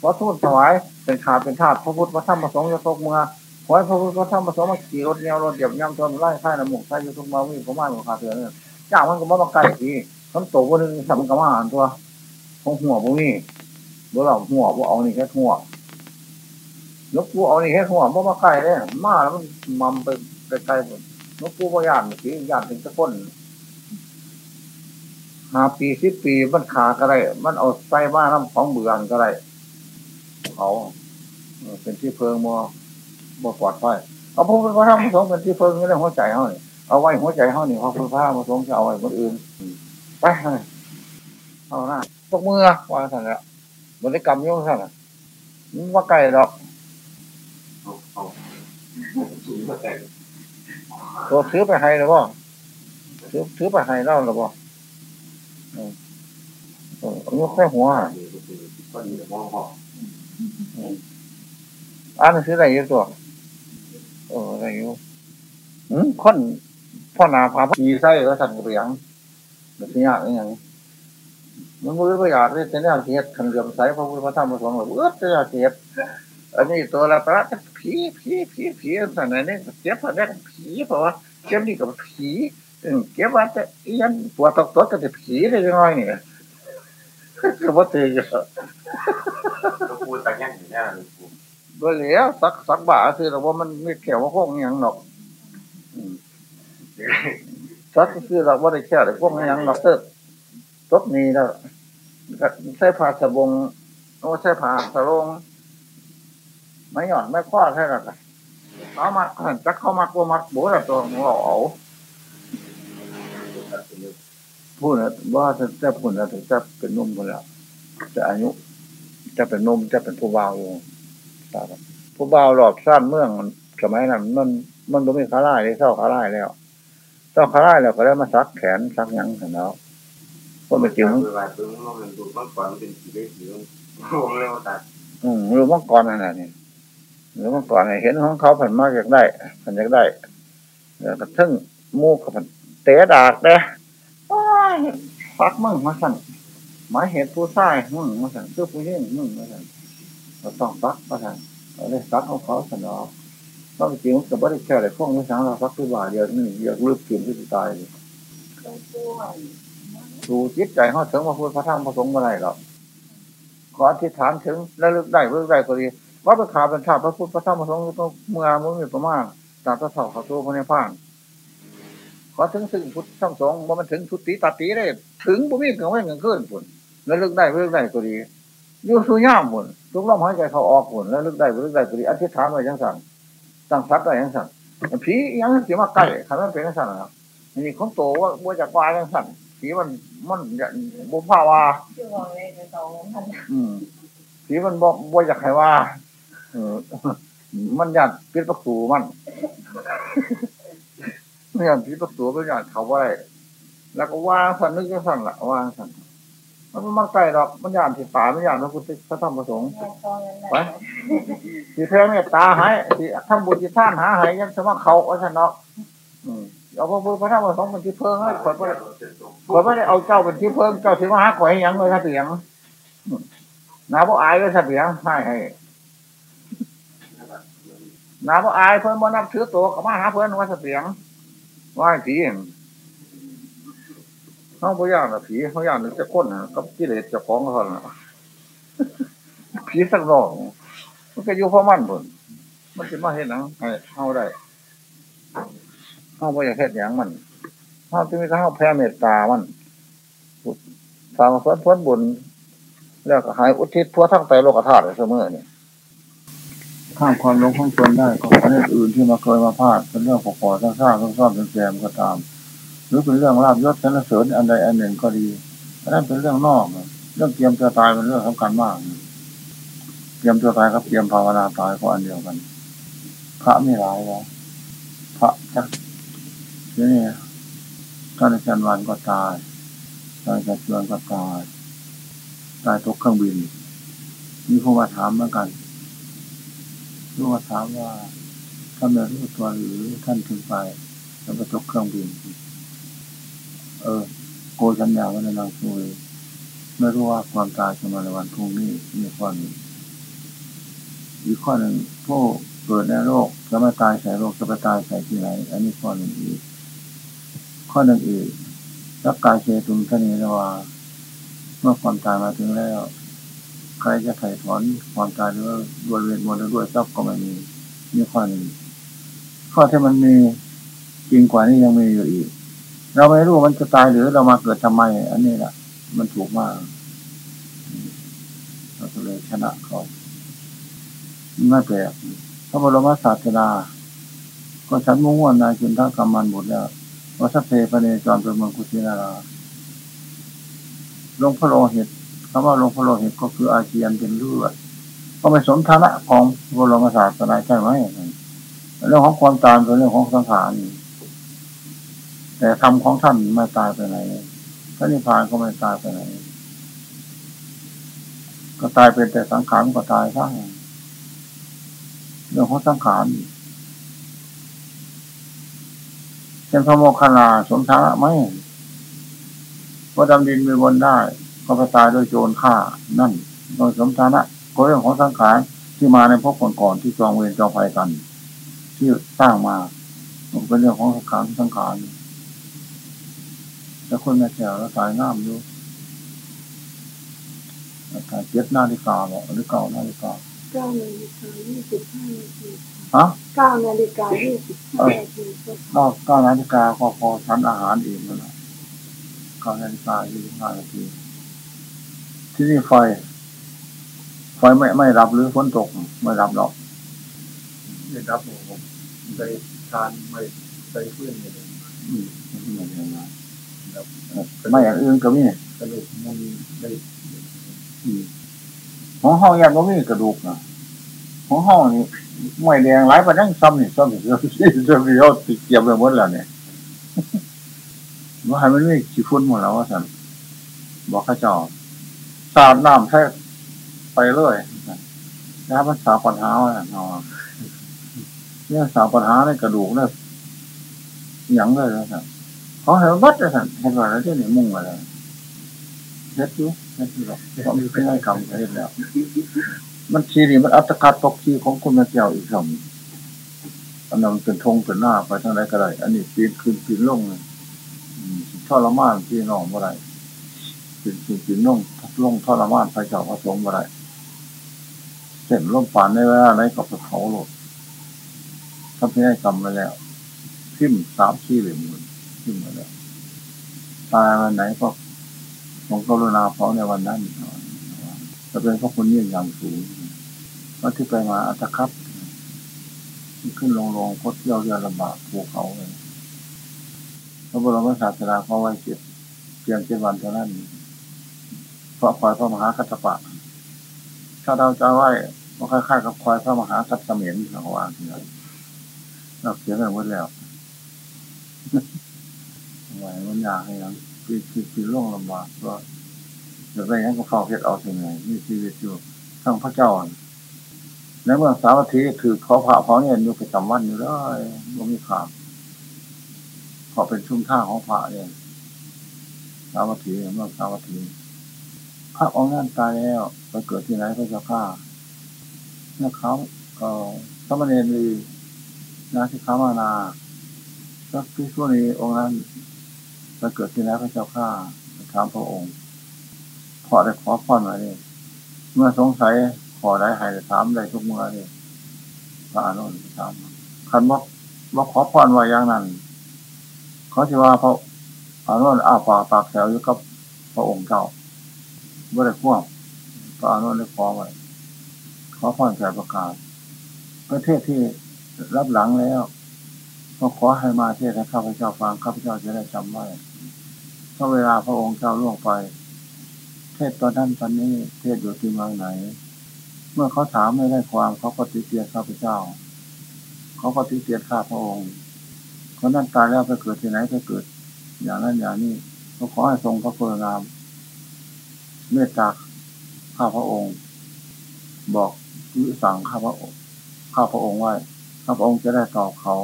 พราะทูตถวายเป็นขาเป็นธาตุพระพุทธพระธรรมพระสงฆ์จะตกเมื่อขอให้พระพุทธพระธรรมพระสงฆ์มาขี่รถเนี้ยรถเหยียบย่ำจนไล่ข่ายน้ำหมูกใส่ยู่ทุกเมื่อมีพม่าของขาดเกินเนี่ยจ้ามันก็มาบังไก่ที คำโตวันนึงสำกับอาหารตัวของหัวพวกนี้บ่เราหัวบ่เอานี่แค่หัวนกปูเอานี่แค่หัวบ่มาไก่เลยมาแล้วมันมัมไปไปไกลหมดนกปูบ่ยานสียานถึงตะก้นหาปีสิบปีมันขาก็ได้ มันเอาใส่มาน้ำของเบือนก็ได้เขาเป็นที่เพิงมัวบ่ปลอดภัยเอาพวกเขาทำสงเป็นที่เพิงในหัวใจเขาเนี่ยเอาไว้หัวใจเขาเนี่ยพอพึ่งผ้ามาสงจะเอาไว้คนอื่น ไปเอาหน้าพวกเมื่อวางสันล้วบริกรรมยุ่งสั่นมันว่าไก่ดอกตัวซื้อไปให้หรือเปล่าซื้อซื้อไปให้เล่าหรือเปล่าเออเออยกแค่หัวอ่านหนังสืออะไรอยู่ตัวเอออะไรอยู่อืมคนพ่อนาพาพีไส้ก็สั่นกระเบียงแบบนี้อย่างมันมือก็อยากได้แต่เนี่ยเกียรขันเรียมใสพระพุทธพระธรรมพระสงฆ์แบบเออแต่เนี่ยเกียรอันนี้ตัวละประผีผีผีผีสั่นไหนนี่เจ็บอะไรกผีเพราะว่าเจ็บนี่กับผีเก็บว่าจะยันปวดตกตัวก็จะผีได้ยังไงเนี่ยก็บ่ตื่นอยู่ก็พูดแต่ยังอย่างนี้เลยพูบ่เหลียวสักสักบาทคือแต่ว่ามันไม่แข็งว่าพวกอย่างหรอก สักคือเราว่าได้แค่แต่พวกอย่างหรอกเติบตบนี้แล้วใส่ผ้าสบงโอ้ใส่ผ้าสลงไม่หย่อนไม่คว้าใช่หรอกเอามาจักเข้ามากัวมัดบัวตัวของเราเอพูดนะว่าจะพูดนะถึงจะเป็นนุ่มคนล้วจะอายุ จะเป็นนุ่มจะเป็นผู้บ่าวผู้บ่าวหลอบสั้นเมืองสมัยนั้นมันมันไม่มีขาล่ายเลยเศร้าขาล่ายแล้ว เศร้าขาล่ายแล้วก็ได้มาซักแขนซักหยังเห็นแล้วก็ไปจึงเวลาตึงมันดูมันก่อนเป็นสีได้สีวงเร็วแต่อืมรู้มังกรขนาดนี้รู้มังกรเห็นของเขาผ่านมากอยากได้ผ่านอยากได้แล้วก็ทึ่งมูกกับผ่านเตะดากเด้โอ้ยฟักมึงมาสั่นหมายเหตุผู้ชายมึงมาสั่นเสื้อผู้หญิงมึงมาสั่นเราต้องฟักมาสั่นเราได้ฟักของเขาสั่นหรอก จริงแต่ว่าได้แค่ไหนพวกนี้สังเราฟักตัวบาเดียวนี่อยากลืมกินที่ตายเลยดูจิตใจเขาถึงมาพูดพระธรรมพระสงฆ์เมื่อไรหรอกขออธิษฐานถึงและลึกได้เลึกได้ก็ดีว่าไปขาเป็นชาติพระพุทธพระธรรมพระสงฆ์ต้องเมื่อมึงมีประมาณตาตะเสาเขาตัวพระในพานขอถึงสิ่งพุทธธรรมสองว่ามันถึงทุติตาตีได้ ถึงบุมีเกิดไม่เกิดขึ้นผลและลึกได้ลึกได้ก็ดีอยู่สุย่ามผลทุกลมหายใจเขาออกผลและลึกได้ลึกได้ก็ดีอธิษฐานไว้ยังสั่ง ตั้งสัตว์ไว้ยังสั่งผียังสียมาใกล้ขันมันเป็นยังสั่นะครับนี่ของโตว่าว่าจากวายยังสั่งผีมันมันบุพภาวาจะบอกเลยจะสองพันอืมผีมันบอกบ่อยากให้ว่าเออมันอยากปิดประตูมันมันอยากปิดประตูมันอยากเขาไว้แล้วก็วางสั่นนึกจะสั่นละวางสั่น มันมันไกลดอกมันอยากที่ป่ามันอยากพระพุทธพระธรรมประสงค์แม่ตอนนั้นแหละที่แท้เมตตาหายที่ทำบุญที่ท่านหาหายยังสมัครเขาว่าฉันเนาะอืมเอาพระพุทธพระธรรมประสงค์เป็นที่เพิ่งให้คนไม่ได้คนไม่ได้เอาเจ้าเป็นที่เพิ่งเจ้าถือมาหาข่อยให้หยังเลยถ้าเสียงอืมนาบ่อายเลยถ้าเสียงให้ให้น้ำอายเพิ่นบ่นับถือตัวก็มาหาเพิ่นว่าเสเปียงว่าให้ผี เขาพยานนะผีเขาย่านจะก้นนะกับกิเลสจะฟ้องเขานะผีสักดอกมันก็อยู่พ่อมั่นบนมันจะมาเห็นนะให้เข้าได้เข้าไปอยากเห็นอย่างมันเข้าที่มีเข้าแพ้เมตตามันสาวพ้นพ้นบุญแล้วก็หายอุทิศทั่วทั้งไตโลกธาตุเสมอเนี่ยข้ามความหลงของตนได้ก็ประเทศอื่นที่มาเคยมาพลาดเป็นเรื่องปกปอสร้างสร้างซ่อมเป็นแซมก็ตาม หรือเป็นเรื่องลาบยศชนะเสริญอันใดอันหนึ่งก็ดีนั่นเป็นเรื่องนอก เรื่องเตรียมตัวตายเป็นเรื่องสำคัญมาก เตรียมตัวตายกับเตรียมภาวนาตายก็อันเดียวกัน พระไม่ร้ายแล้วพระจักนี่ท่านอาจารย์วันก็ตายท่านอาจารย์ชวนก็ตายตายตกเครื่องบินมีผู้มาถามเหมือนกันผู้มาถามว่าท่านเดินรู้ตัวหรือท่านถึงไปแล้วก็ตกเครื่องบิน เออโกสัญญาวันนางคุยไม่รู้ว่าความตายจะมาในวันพรุ่งนี้มีข้อหนึ่งอีกข้อหนึ่งผู้เกิดในโลกจะม่ตายใส่โลกจะไปตายใส่ที่ไหน อันนี้ข้อหนึ่งอีก ข้อหนึ่งอีกรักกายเชตุนทนีนว่าเมื่อความตายมาถึงแล้วใครจะไถ่ถอนความตายหรือว่าด้วยเวทมนต์หรือด้วยทรัพย์ก็ไม่มีนี่ข้อหนึ่งข้อที่มันมีจริงกว่านี้ยังมีอยู่อีก เราไม่รู้มันจะตายหรือเรามาเกิดทำไม อันนี้แหละมันถูกมากเราก็เลยชนะเขาไม่แปลกพระบรมศาสดาก็ฉันมุ่งว่านายจุนทกรรมันหมดแล้ววสัพเพปเนจรเป็นเมืองกุชินาราลงพระโลหิตคำว่าลงพระโลหิตก็คืออาเจียนเป็นเลือดก็ไม่สมฐานะของบรมศาสดาใช่ไหมเรื่องของความตายเป็นเรื่องของสังขาร แต่ธรรมของท่านไม่ตายไปไหนพระนิพพานก็ไม่ตายไปไหน ก็ตายเป็นแต่สังขารก็ตายทั้เรื่องของสังขารเป็นพระโมคคัลลาสมฐานะไหมพระดำดินมีบนได้ก็ไปตายโดยโจรฆ่า นั่นโดยสมฐานะก็เรื่องของสังขารที่มาในพวกก่อนๆที่จองเวรจองภัยกัน ที่สร้างมามันเป็นเรื่องของสังขารสังขาร แล้วคนแม่แถวแล้วตายง่ามอยู่ตายเจ็ดนาฬิกาบอกหรือเก่านาฬิกาเก้านาฬิกายี่สิบห้านาทีฮะเก้านาฬิกายี่สิบห้านาทีก็เก้าเก้านาฬิกาก็พอชั้นอาหารเองแล้วนะเก้านาฬิกายี่สิบห้านาที ที่นี่ไฟ ไฟไม่ไม่รับหรือฝนตกไม่รับหรอกไม่รับผมไปทานไม่ไปเพื่อนเลยอืมไม่อย่างนั้น ไม่อย่างอื่นก็มีกระดูกมันได้อืมของห้องยังก็มีกระดูกนะของห้องนี่ไม่แดงหลายปานนั้นซ้ำนี่ซ้ำนี่ซ้ำนี่ซ้ำนี่เขาติดเกียบไปหมดแล้วเนี่ยว่าให้มันไม่ขี้ฟุ้นหมดแล้วว่าสันบอกข้าเจ้าสาดน้ำแท้ไปเลยแล้วมันสาวปัญหาว่าเนาะเนี่ยสาวปัญหาในกระดูกเนี่ยยังเลยนะสัน เขาเห็นวัดเลยสันเห็นว่าแล้วที่นี่มุ่งอะไรเฮ็ดอยู่เฮ็ดอยู่หรอกเพรามีเพินัยกรรมเฮ็ดแล้ว มันทีนี่มันอัตคัดตกทีของคุณมาเจ้าอีกคำอันนั้นเป็นธงเป็นหน้าไปทางไหนก็ได้ อันนี้ปีนขึ้นปีนลงทรมานพี่น้องเมื่อไรปีนขึ้นปีนลงลงทรมานไปเจ้าพระสงฆ์เมื่อไรเส้นล่มฝันในเวลาไหนกับเผาโลดทำพินัยกรรมมาแล้ว พิมพ์สามที่เหลี่ยมมือพิ มพ์มาแล้วตายวันไหนก็ผมกรุณาเผาในวันนั้นจะเป็นพระคุณยิ่งอย่างสูงวัดที่ไปมาอัตคัดขึ้นลงลงคดเที่ยวเรือลำบากภูเขาเลยพระบรมศาสดาเขาไว้เจ็ดเพียงเจ็ดวันเท่านั้นเพราะคอยพระมหาคัตปะ ถ้าเราจะไหว้มันคล้ายๆกับคอยพระมหาคัตเสมียนเราว่าทีนั้นเราเขียนกันหมดแล้ว ไหวมันยากให้ยังคือคือคือล่วงลำบากก็เดี๋ยวไปงั้นก็เฝ้าเฮ็ดเอาสิ่งไหนนี่ชีวิตอยู่ทั้งพระเจ้าในเมื่อสาวัตถีคือเขาพระเขาเนี่ยอยู่ประจำวันอยู่เลยไม่มีขาดเพราเป็นชุ่มท่าของพระเนี่ยสาวัตถีเมื่อสาวัตถีพระองค์นั้นตายแล้วไปเกิดที่ไหนพระเจ้าข้าเนี่ยเขาก็สมณเณรีนาทิขามานาสักพิสุนีองค์นั้น ไปเกิดที่ไหนพระเจ้าข้าถามพระองค์พอได้ขอพรมาเลยเมื่อสงสัยขอได้หายถามได้ทุกเมื่อเลยพระอนุนถามคันบอกบอกขอพรว่าอย่างนั้นเขาที่ว่าพระอนุนอาปากปากแถวอยู่กับพระองค์เจ้าบ่ได้ควบพระอนุนได้ขอไว้ขอพรแก่ประกาศประเทศที่รับหลังแล้วก็ขอให้มาเทศให้ข้าพเจ้าฟังข้าพเจ้าจะได้จำไว้ ถ้าเวลาพระองค์เจ้าล่วงไป เทศตอนนั้นตอนนี้เทศอยู่ที่เมืองไหน เมื่อเขาถามไม่ได้ความเขาก็ติเตียนข้าพเจ้า เขาก็ติเตียนข้าพระองค์คนนั้นตายแล้วไปเกิดที่ไหนไปเกิด อย่างนั้นอย่างนี้ก็ขอให้ทรงพระกรุณาเมตตาข้าพระองค์ บอกหรือสั่งข้าพระองค์ข้าพระองค์ไว้ข้าพระองค์จะได้ตอบเขา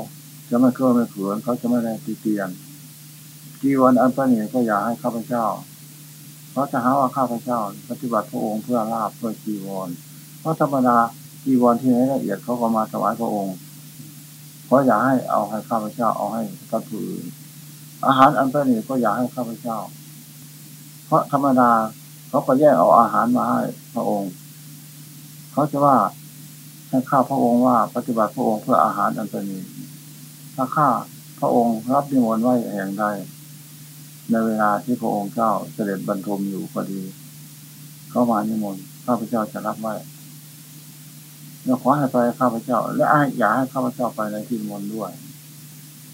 จะไม่เกื้อไม่เขือนเขาจะไม่ได้ตีเตียน จีวันอันประณีก็อยากให้ข้าพเจ้า เพราะจะหาว่าข้าพเจ้า ปฏิบัติพระองค์เพื่อลาบเพื่อจีวร เพราะธรรมดาจีวรที่ไหนละเอียดเขาก็มาถวายพระองค์ เพราะอยากให้เอาให้ข้าพเจ้าเอาให้กับผู้อื่นอาหารอันประณีก็อยากให้ข้าพเจ้า เพราะธรรมดาเขาก็แยกเอาอาหารมาให้พระองค์ เขาจะว่าให้ข้าพระองค์ว่าปฏิบัติพระองค์เพื่ออาหารอันประณีถ้าข้าพระองค์รับนิมนต์ไว้แห่งใด ในเวลาที่พระองค์เจ้าเสด็จบรรทมอยู่ก็ดี เข้ามานิมนต์ข้าพเจ้าจะรับไว้แล้วขอให้ไปข้าพเจ้า และอยาให้ข้าพเจ้าไปในที่มนต์ด้วย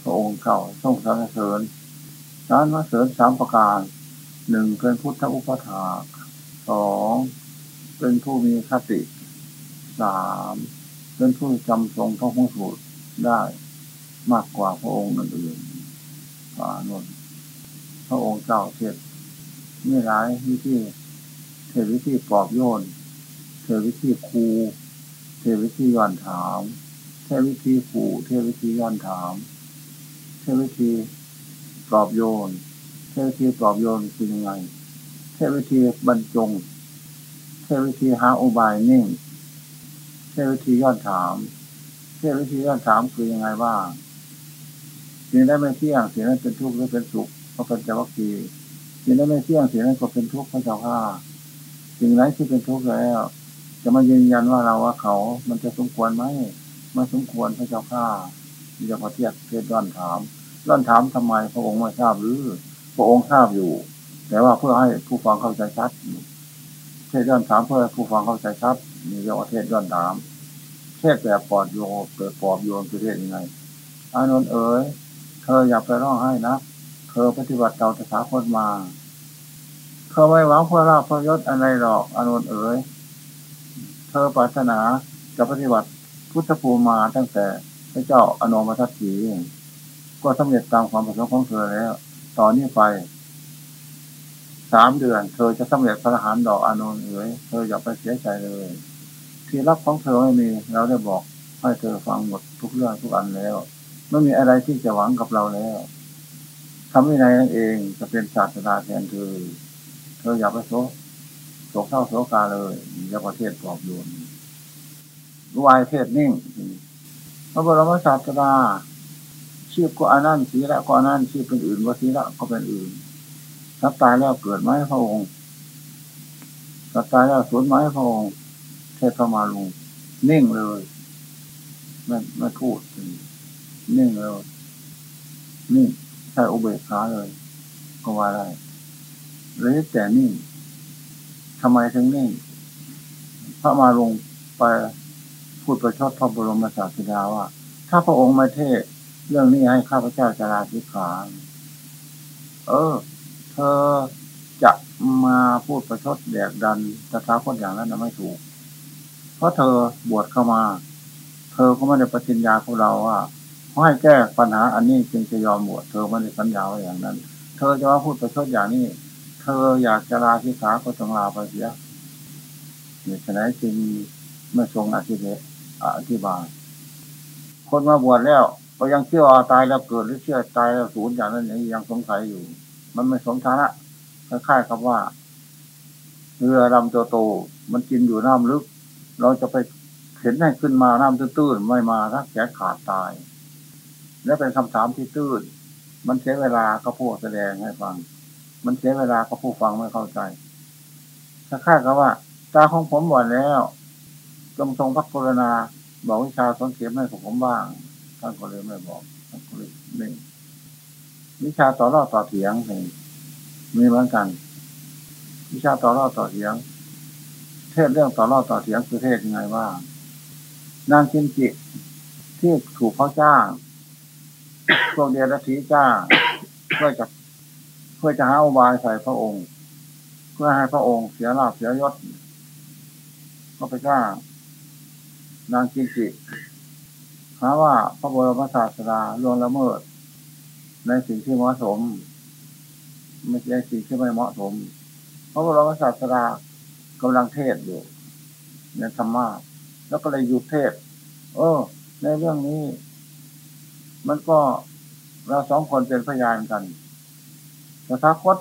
พระองค์เก่าทรงสรรเสริญสารมาเสริญสามประการหนึ่งเป็นพุทธอุปถาสองเป็นผู้มีคติสามเป็นผู้จำทรงพระพุทธสูตรได้มากกว่าพระองค์อื่นๆพระนนพ ระองค์เจ้าเทศไม่ร้ายวิธีเทศวิธีปลอบโยนเทศวิธีครูเทศวิธีย้อนถาม เทศวิธีครูเทศวิธีย้อนถาม เทศวิธีปลอบโยนเทศวิธีปลอบโยนคือยังไงเทศวิธีบรรจงเทศวิธีหาอุบายนิ่งเทศวิธีย้อนถามเทศวิธีย้อนถามคือยังไงบ้าสิ่งได้ไม่เที่ยงสิ่งนั้นเป็นทุกข์หรือเป็นสุข ก็เป็นจวัคคีสิ่งได้ไม่เที่ยงสิ่งนั้นก็เป็นทุกข์พระเจ้าข้าสิ่งไหนที่เป็นทุกข์แล้ว จะมายืนยันว่าเราว่าเขา มันจะสมควรไหมไม่สมควรพระเจ้าข้ามีจะมาเทียบเทศย้อนถามย้อนถามทำไมพระองค์ไม่ทราบหรือ พระองค์ทราบอยู่ แต่ว่าเพื่อให้ผู้ฟังเข้าใจชัดเทศย้อนถามเพื่อผู้ฟังเข้าใจชัดมีเรียกว่าเทศย้อนถาม เทศแบบปอดโยเกิดปอบโยนคือเทศยังไงอานนท์เอ๋ยเธออย่าไปร้องไห้นะ เธอปฏิบัติเราจะสาคนมาเธอไม่หวังเพื่อลาภเพื่อยศอะไรหรอกอานนท์เอ๋ยเธอปรารถนาจะปฏิบัติพุทธภูมิมาตั้งแต่พระเจ้าอนุมาทัตถีก็สำเร็จตามความประสงค์ของเธอแล้ว ตอนนี้ไปสามเดือน เธอจะสำเร็จพระหานดอกอานนท์เอ๋ยเธออย่าไปเสียใจเลย ที่รับของเธอไม่มีเราได้บอกให้เธอฟังหมดทุกเรื่องทุกอันแล้ว ไม่มีอะไรที่จะหวังกับเราแล้ว ทำวินัยนั่นเองจะเป็นศาสนาแทนเธอเธออย่าไปโศกโศกเศร้าโศกาเลยอย่าประเทศปลอบโยนรู้วายเทศนิ่งพระบรมศาสดาชื่อก็อนั่นสีละก็อนั่นชื่อเป็นอื่นว่าสีละก็เป็นอื่นสับตายแล้วเกิดไหมพระองค์สับตายแล้วสูญไหมพระองค์เทศเข้ามาลุงนิ่งเลยไม่ไม่พูดนิ่งเลยนิ่ง ใช่อุเบกขาเลยก็ว่าได้หรือแต่นิ่ทำไมถึงนิ่พระมาลงไปพูดประชดพระบรมศาสดาว่า ถ้าพระองค์ม่เทศเรื่องนี้ให้ข้าพเจ้าจะลาสิขาเออ เธอจะมาพูดประชดแดกดันตถาคตอย่างนั้นไม่ถูก เพราะเธอบวชเข้ามา เธอก็ไม่ได้ปฏิญญาของเราว่า ให้แก้ปัญหาอันนี้จึงจะยอมบวชเธอไม่ได้สัญญาไว้อย่างนั้น เธอจะมาพูดประชดอย่างนี้ เธออยากจะลาสิขาก็ต้องลาไปเสียเหตุฉะนั้นจึงไม่ทรงอธิบายอธิบาย คนมาบวชแล้วก็ยังเชื่อตายแล้วเกิดหรือเชื่อตายแล้วสูญอย่างนั้นอย่างนี้ยังสงสัยอยู่ มันไม่สมฐานะคล้ายๆกับว่า เรือลำโตโต มันกินอยู่น้ำลึก เราจะไปเห็นให้ขึ้นมาน้ำตื้นๆไม่มาถ้าแขขาดตาย และเป็นคำถามที่ตื้น มันเสียเวลาก็พูดแสดงให้ฟัง มันเสียเวลาก็ผู้ฟังไม่เข้าใจถ้าข้าก็ว่า ตาของผมหมดแล้วจงทรงพักกรณาบอกวิชาสอนเข็มให้ผมบ้างท่านก็เลยไม่บอกท่านก็เลยนี่วิชาต่อรอดต่อเถียงมีเหมือนกัน วิชาต่อรอดต่อเถียง เทศเรื่องต่อรอดต่อเถียงคือเทศยังไงว่านางกินจิที่ถูกเขาจ้าง พวกเดียรถีจ้า เพื่อจะเพื่อจะหาอุบายใส่พระองค์ เพื่อให้พระองค์เสียลาภเสียยศก็ไปจ้านางกินจิหาว่าพระบรมศาสดาล่วงละเมิด ในสิ่งที่เหมาะสม ไม่ใช่สิ่งที่ไม่เหมาะสมพระบรมศาสดากำลังเทศอยู่ในธรรมะแล้วก็เลยหยุดเทศ เออ ในเรื่องนี้ มันก็เราสองคนเป็นพยานกันตถาคต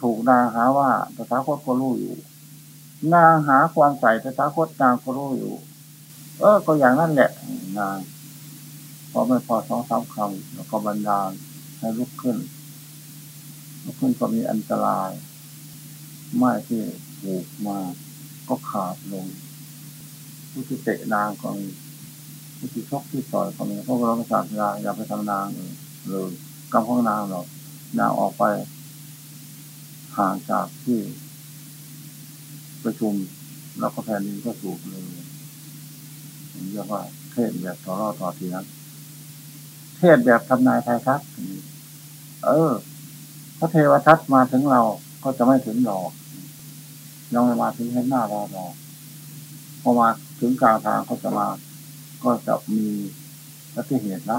ถูกนางหาว่าตถาคตก็รู้อยู่ นางหาความใส่ตถาคตนางก็รู้อยู่ เออ ก็อย่างนั้นแหละนางพอไม่พอสองสามคำแล้วก็บรรดาให้ลุกขึ้นลุกขึ้นก็มีอันตรายไม่ที่ผูกมาก็ขาดลงผู้ที่เตะนางก็มี ที่ชกที่ต่อยก็มีเพราะเราไม่ศาสนาอย่าไปทำนางเลยกำของนางหรอกนางออกไปห่างจากที่ประชุมแล้วก็แผ่นดินก็สูบเลยเรียกว่า เทศแบบต่อรอต่อทีนั้นเทศแบบทำนายไทยทัศเออ พระเทวทัศน์มาถึงเราก็จะไม่ถึงหรอกยังไม่มาถึงเห็นหน้าเราหรอกพอมาถึงกลางทางเขาจะมา ก็จะมีปฏิเหตุละ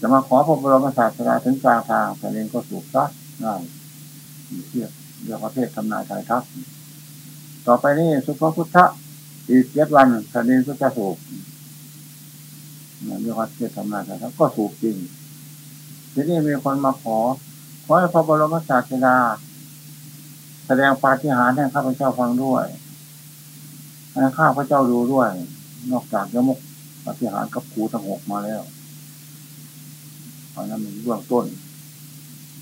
จะมาขอพระบรมศาสดาถึงกลางทางแต่เองก็สูบซะง่ายเทียบเรียกว่าเทศทำนายไทยทัศน์ต่อไปนี้สุภพุทธะอีกเจ็ดวันแผ่นดินก็จะสูบเรียกว่าเทศทำนายไทยทัศน์ก็สูบจริงทีนี้มีคนมาขอ ขอให้พระบรมศาสดาแสดงปาฏิหาริย์ให้ข้าพเจ้าฟังด้วยให้ข้าพเจ้าดูด้วย นอกจากยมก ฏิหารกับครูทั้งหกมาแล้วเพรานั้นเป็นเบื้องต้น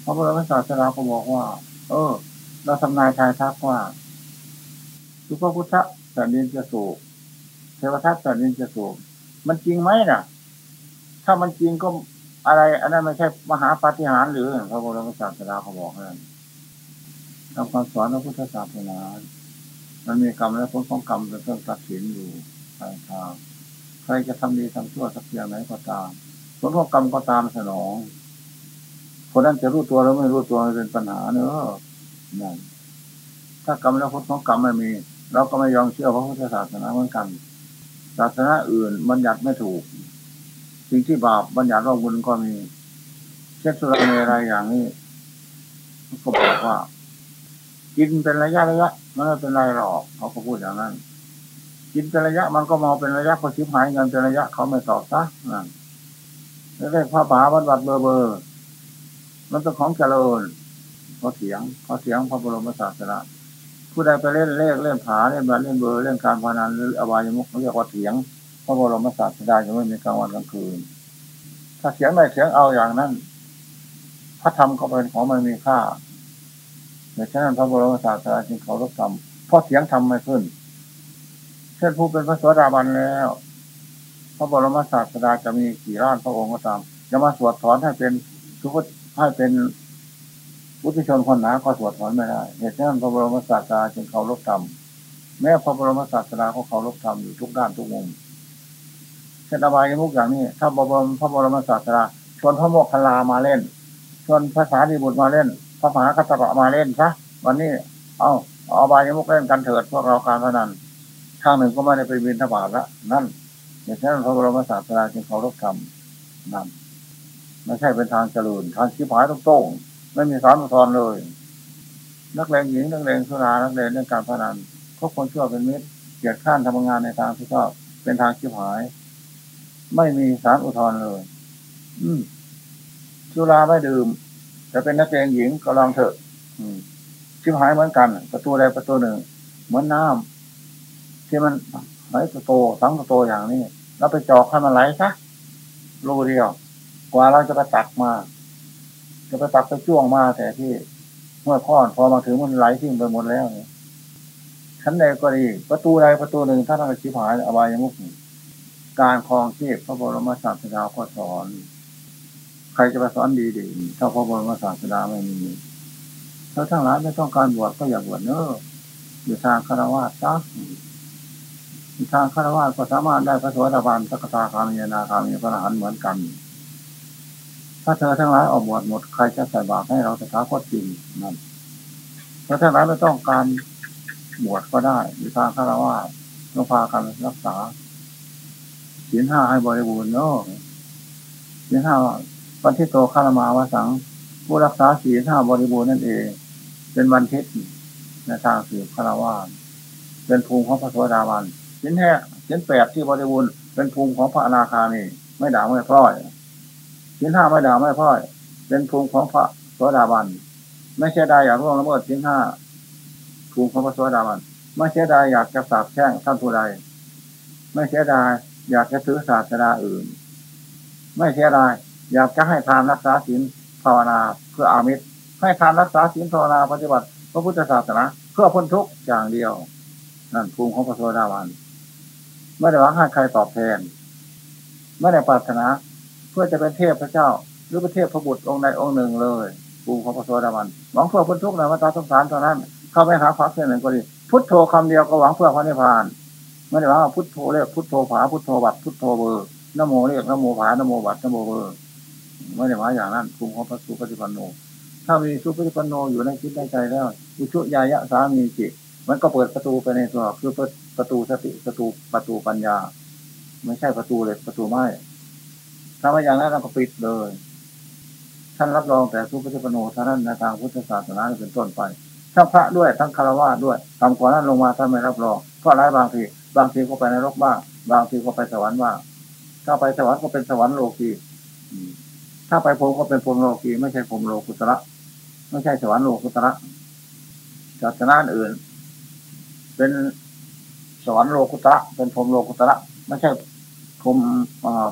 พระบรมศาสดาก็บอกว่า เออ เราทำนายทายทักว่าสุภพุทธะแผ่นดิจะสูบเทวทัตแผ่นดินจะสูบมันจริงไหมน่ะ ถ้ามันจริงก็อะไร อันนั้นไม่ใช่มหาปาฏิหาริย์หรือพระบรมศาสดาเขาบอกนั่นทำความสอนพระพุทธศาสนา มันมีกรรมและผลของกรรมเป็นเครื่องตัดสินอยู่ทางทาง ครจะทำดีทำชั่วสักเพียงไหนก็ตาม ผลของกรรมก็ตามสนอง คนนั้นจะรู้ตัวหรือไม่รู้ตัวเป็นปัญหาเนอะนั่นถ้ากรรมและผลของกรรมไม่มี เราก็ไม่ยอมเชื่อพระพุทธศาสนาเหมือนกัน ศาสนาอื่นบัญญัติไม่ถูก สิ่งที่บาปบัญญัติว่าบุญก็มี เช่นสุราเมรัยอย่างนี้ก็บอกว่า กินเป็นระยะระยะมันไม่เป็นไรหรอกเขาก็พูดอย่างนั้น กินเป็นระยะมันก็เมาเป็นระยะพอชิบหายเงินเป็นระยะเขาไม่ตอบซะนั่นแล้วได้ผ้าป่าวัดวัดเบอร์เบอร์ มันเป็นของเจริญเขาเถียงเขาเถียงพระบรมศาสดาผู้ใดไปเล่นเลขเล่นผาเล่นบัตรเล่นเบอร์เล่นการพนันหรืออบายมุขเขาเรียกว่าเถียงพระบรมศาสดาจะไม่มีกลางวันกลางคืน ถ้าเถียงไม่เถียงเอาอย่างนั้นพระธรรมก็เป็นของไม่มีค่าในฉะนั้นพระบรมศาสดาจึงเขารบธรรมเพราะเถียงธรรมไม่ขึ้น เช่นผู้เป็นพระสวสดาบันแล้ว พระบรมศาสดาจะมีกี่ล้านพระองค์ก็ตามจะมาสวดถอนให้เป็นทุกให้เป็นวุฒิชนคนหนาก็สวดถอนไม่ได้เหตุนั้นพระบรมศาสดาจึงเขารบธรรมแม้พระบรมศาสดาเขาเขารบธรรมอยู่ทุกด้านทุกมุมเช่นอบายมุกอย่างนี้ ถ้าบรมพระบรมศาสดาชวนพระโมคคัลลามาเล่นชวนภาษาดีบุตรมาเล่น พระมหากัตระมาเล่นซะวันนี้ เอาเอาอบายมุกเล่นกันเถิดพวกเราการพนัน ข้างหนึ่งก็ไม่ได้ไปบินทบาทละนั่นเหตุนั้นพระบรมศาสดาจึงเขารบธรรมนั่นไม่ใช่เป็นทางเจริญทางชิบหายต้องโต้งไม่มีสารอุทธรเลย นักเลงหญิงนักเลงสุรานักเลงเรื่องการพนันก็คนชั่วเป็นมิตรเกียรติข้านทำงานในทางที่ชอบเป็นทางชิบหาย ไม่มีสารอุทธรเลย อืมสุราไม่ดื่มจะเป็นนักเลงหญิงก็ลองเถอะ อืมชิบหายเหมือนกัน ประตูใดประตูหนึ่ง เหมือนน้ำ ที่มันไหลโตสังโตอย่างนี้เราไปจอกให้มันไหลซะรูเดียว กว่าเราจะไปตักมา จะไปตักไปจ้วงมาแต่ที่เมื่อข้อนพอมาถึงมันไหลทิ้งไปหมดแล้วเนี่ยชั้นใดก็ดี ประตูใดประตูหนึ่งถ้าทางชิบหายอบายมุกการคลองชีพพระบรมศาสดาก็สอน ใครจะไปสอนดีดีถ้าพระบรมศาสดาไม่มีถ้าทั้งหลายไม่ต้องการบวชก็อย่าบวชเนอะอยู่ทางคารวะจ้า ทางคารวะก็สามารถได้พระสวัสดิบาลสักตาคามีนาคามีพระอรหันต์เหมือนกัน ถ้าเธอทั้งหลายออกบวชหมดใครจะใส่บาตรให้เราสถาคตจริงนั่นถ้าทั้งหลายไม่ต้องการบวชก็ได้อยู่ทางคารวะต้องพากันรักษาศีลห้าให้บริบูรณ์เนาะศีลห้าวันที่โตคารมาวสังผู้รักษาศีลห้าบริบูรณ์นั่นเอง เป็นวันทิศในทางสืบคารวะเป็นภูมิของพระสวัสดิบา ลศีลแห้ศีลแปดที่บริบูรณ์เป็นภูมิของพระอนาคามีไม่ด่าไม่พร้อยศีลห้าไม่ด่าไม่พร้อย เป็นภูมิของพระสวสดิบาลไม่ใช่ได้อยากร่วงละเมิดศีลห้าภูมิของพระสวสดิบาลไม่ใช่ได้อยากจะสาบแช่งท่านผู้ใด ไม่เสียดายอยากจะถือศาสนาอื่น ไม่เสียดายอยากจะให้ทานรักษาศีลภาวนาเพื่ออามิตร ให้ทานรักษาศีลภาวนาปฏิบัติ พระพุทธศาสนาเพื่อพ้นทุกข์อย่างเดียว นั่นภูมิของพระโสดาบัน ไม่ได้หวังให้ใครตอบแทนไม่ได้ปรารถนา เพื่อจะเป็นเทพพระเจ้า หรือเป็นเทพพระบุตรองค์ใดองค์หนึ่งเลยภูของพระโสดาบันหวังเพื่อพ้นทุกข์ในวัฏสงสารเท่านั้น เข้าไปหาพระเพื่อนหนึ่งก็ดีพุทโธคำเดียวก็หวังเพื่อพระนิพพานไม่ได้หวังว่าพุทโธเรียกพุทโธผาพุทโธบัตพุทโธเบอร์นโมเรียกนโมผานโมบัตนโมเบอร์ไม่ได้หวังอย่างนั้นภูมิของพระสุปฏิปันโนถ้ามีสุปฏิปันโนอยู่ในคิดในใจแล้วอุชุยายะสามีจิต มันก็เปิดประตูไปในตัวคือประตูสติประตูประตูปัญญา ไม่ใช่ประตูเลยประตูไม้ถ้าไม่อย่างนั้นเราก็ปิดเลยท่านรับรองแต่สุปฏิปันโนท่านั้นในทางพุทธศาสนาเป็นต้นไปทั้งพระด้วยทั้งคารวะด้วยทำก่อนนั้นลงมาท่านไม่รับรองก็ร้ายบางทีบางทีก็ไปในรกบ้างบางทีก็ไปสวรรค์บ้างถ้าไปสวรรค์ก็เป็นสวรรค์โลกีถ้าไปพรมก็เป็นพรมโลกีไม่ใช่พรมโลกุตระไม่ใช่สวรรค์โลกุตระศาสนาอื่น เป็นสวรรค์โลกุตระเป็นพรมโลกุตระไม่ใช่พรม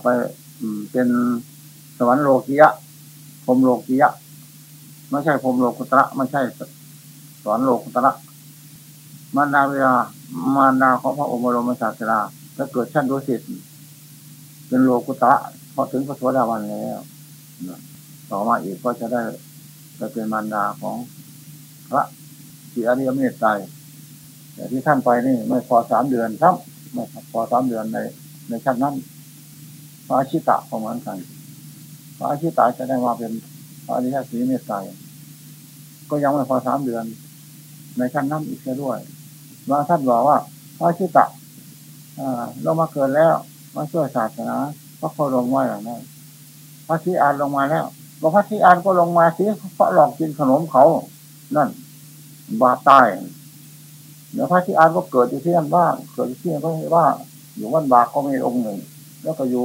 ไปเป็นสวรรค์โลกียะพรมโลกียะไม่ใช่พรมโลกุตระไม่ใช่สวรรค์โลกุตระมารดาเวลามารดาของพระอมรมศาสดาถ้าเกิดชั้นดุสิตเป็นโลกุตระพอถึงพระสวัสดิวันแล้วต่อมาอีกก็จะได้จะเป็นมารดาของพระสีอริยเมตไตร แต่ที่ท่านไปนี่ไม่พอสามเดือนครับไม่พอสามเดือนในในชั้นนั้นพระชิตะประมาณกันพระชิตะจะได้มาเป็นพระอริยสีเมตไตรก็ยังไม่พอสามเดือน ในชั้นนั้นอีกด้วยบางท่านบอกว่าพระชิตะเรามาเกิดแล้วมาช่วยศาสนาพระโคลงไว้อย่างนั้นพระชีอานลงมาแล้วบอกพระชีอานก็ลงมาสิเพราะหลอกกินขนมเขา นั่น บาตาย เดี๋ยวพระชีอานก็เกิดอยู่ที่นั่นบ้างเกิดอยู่ที่นั่นก็บ้าอยู่วันบากก็มีองค์หนึ่ง แล้วก็อยู่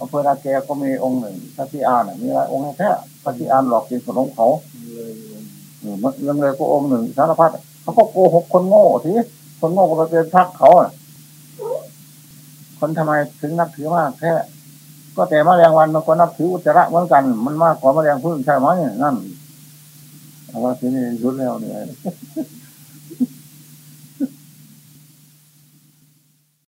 อำเภอนาแกก็มีองค์หนึ่งพระชีอานมีหลายองค์แท้พระชีอานหลอกกินขนมเขาเรื่องเลยก็องค์หนึ่งสารพัดเขาก็โกหกคนโง่ทีคนโง่ก็ไปเป็นพักเขาคนทำไมถึงนับถือมากแค่ก็แต่มแมลงวันมันก็นับถืออุจจาระเหมือนกัน มันมากกว่าแมลงพึ่งใช่ไหมนั่นเอาว่าทีนี้ยุดแล้วเนี่ย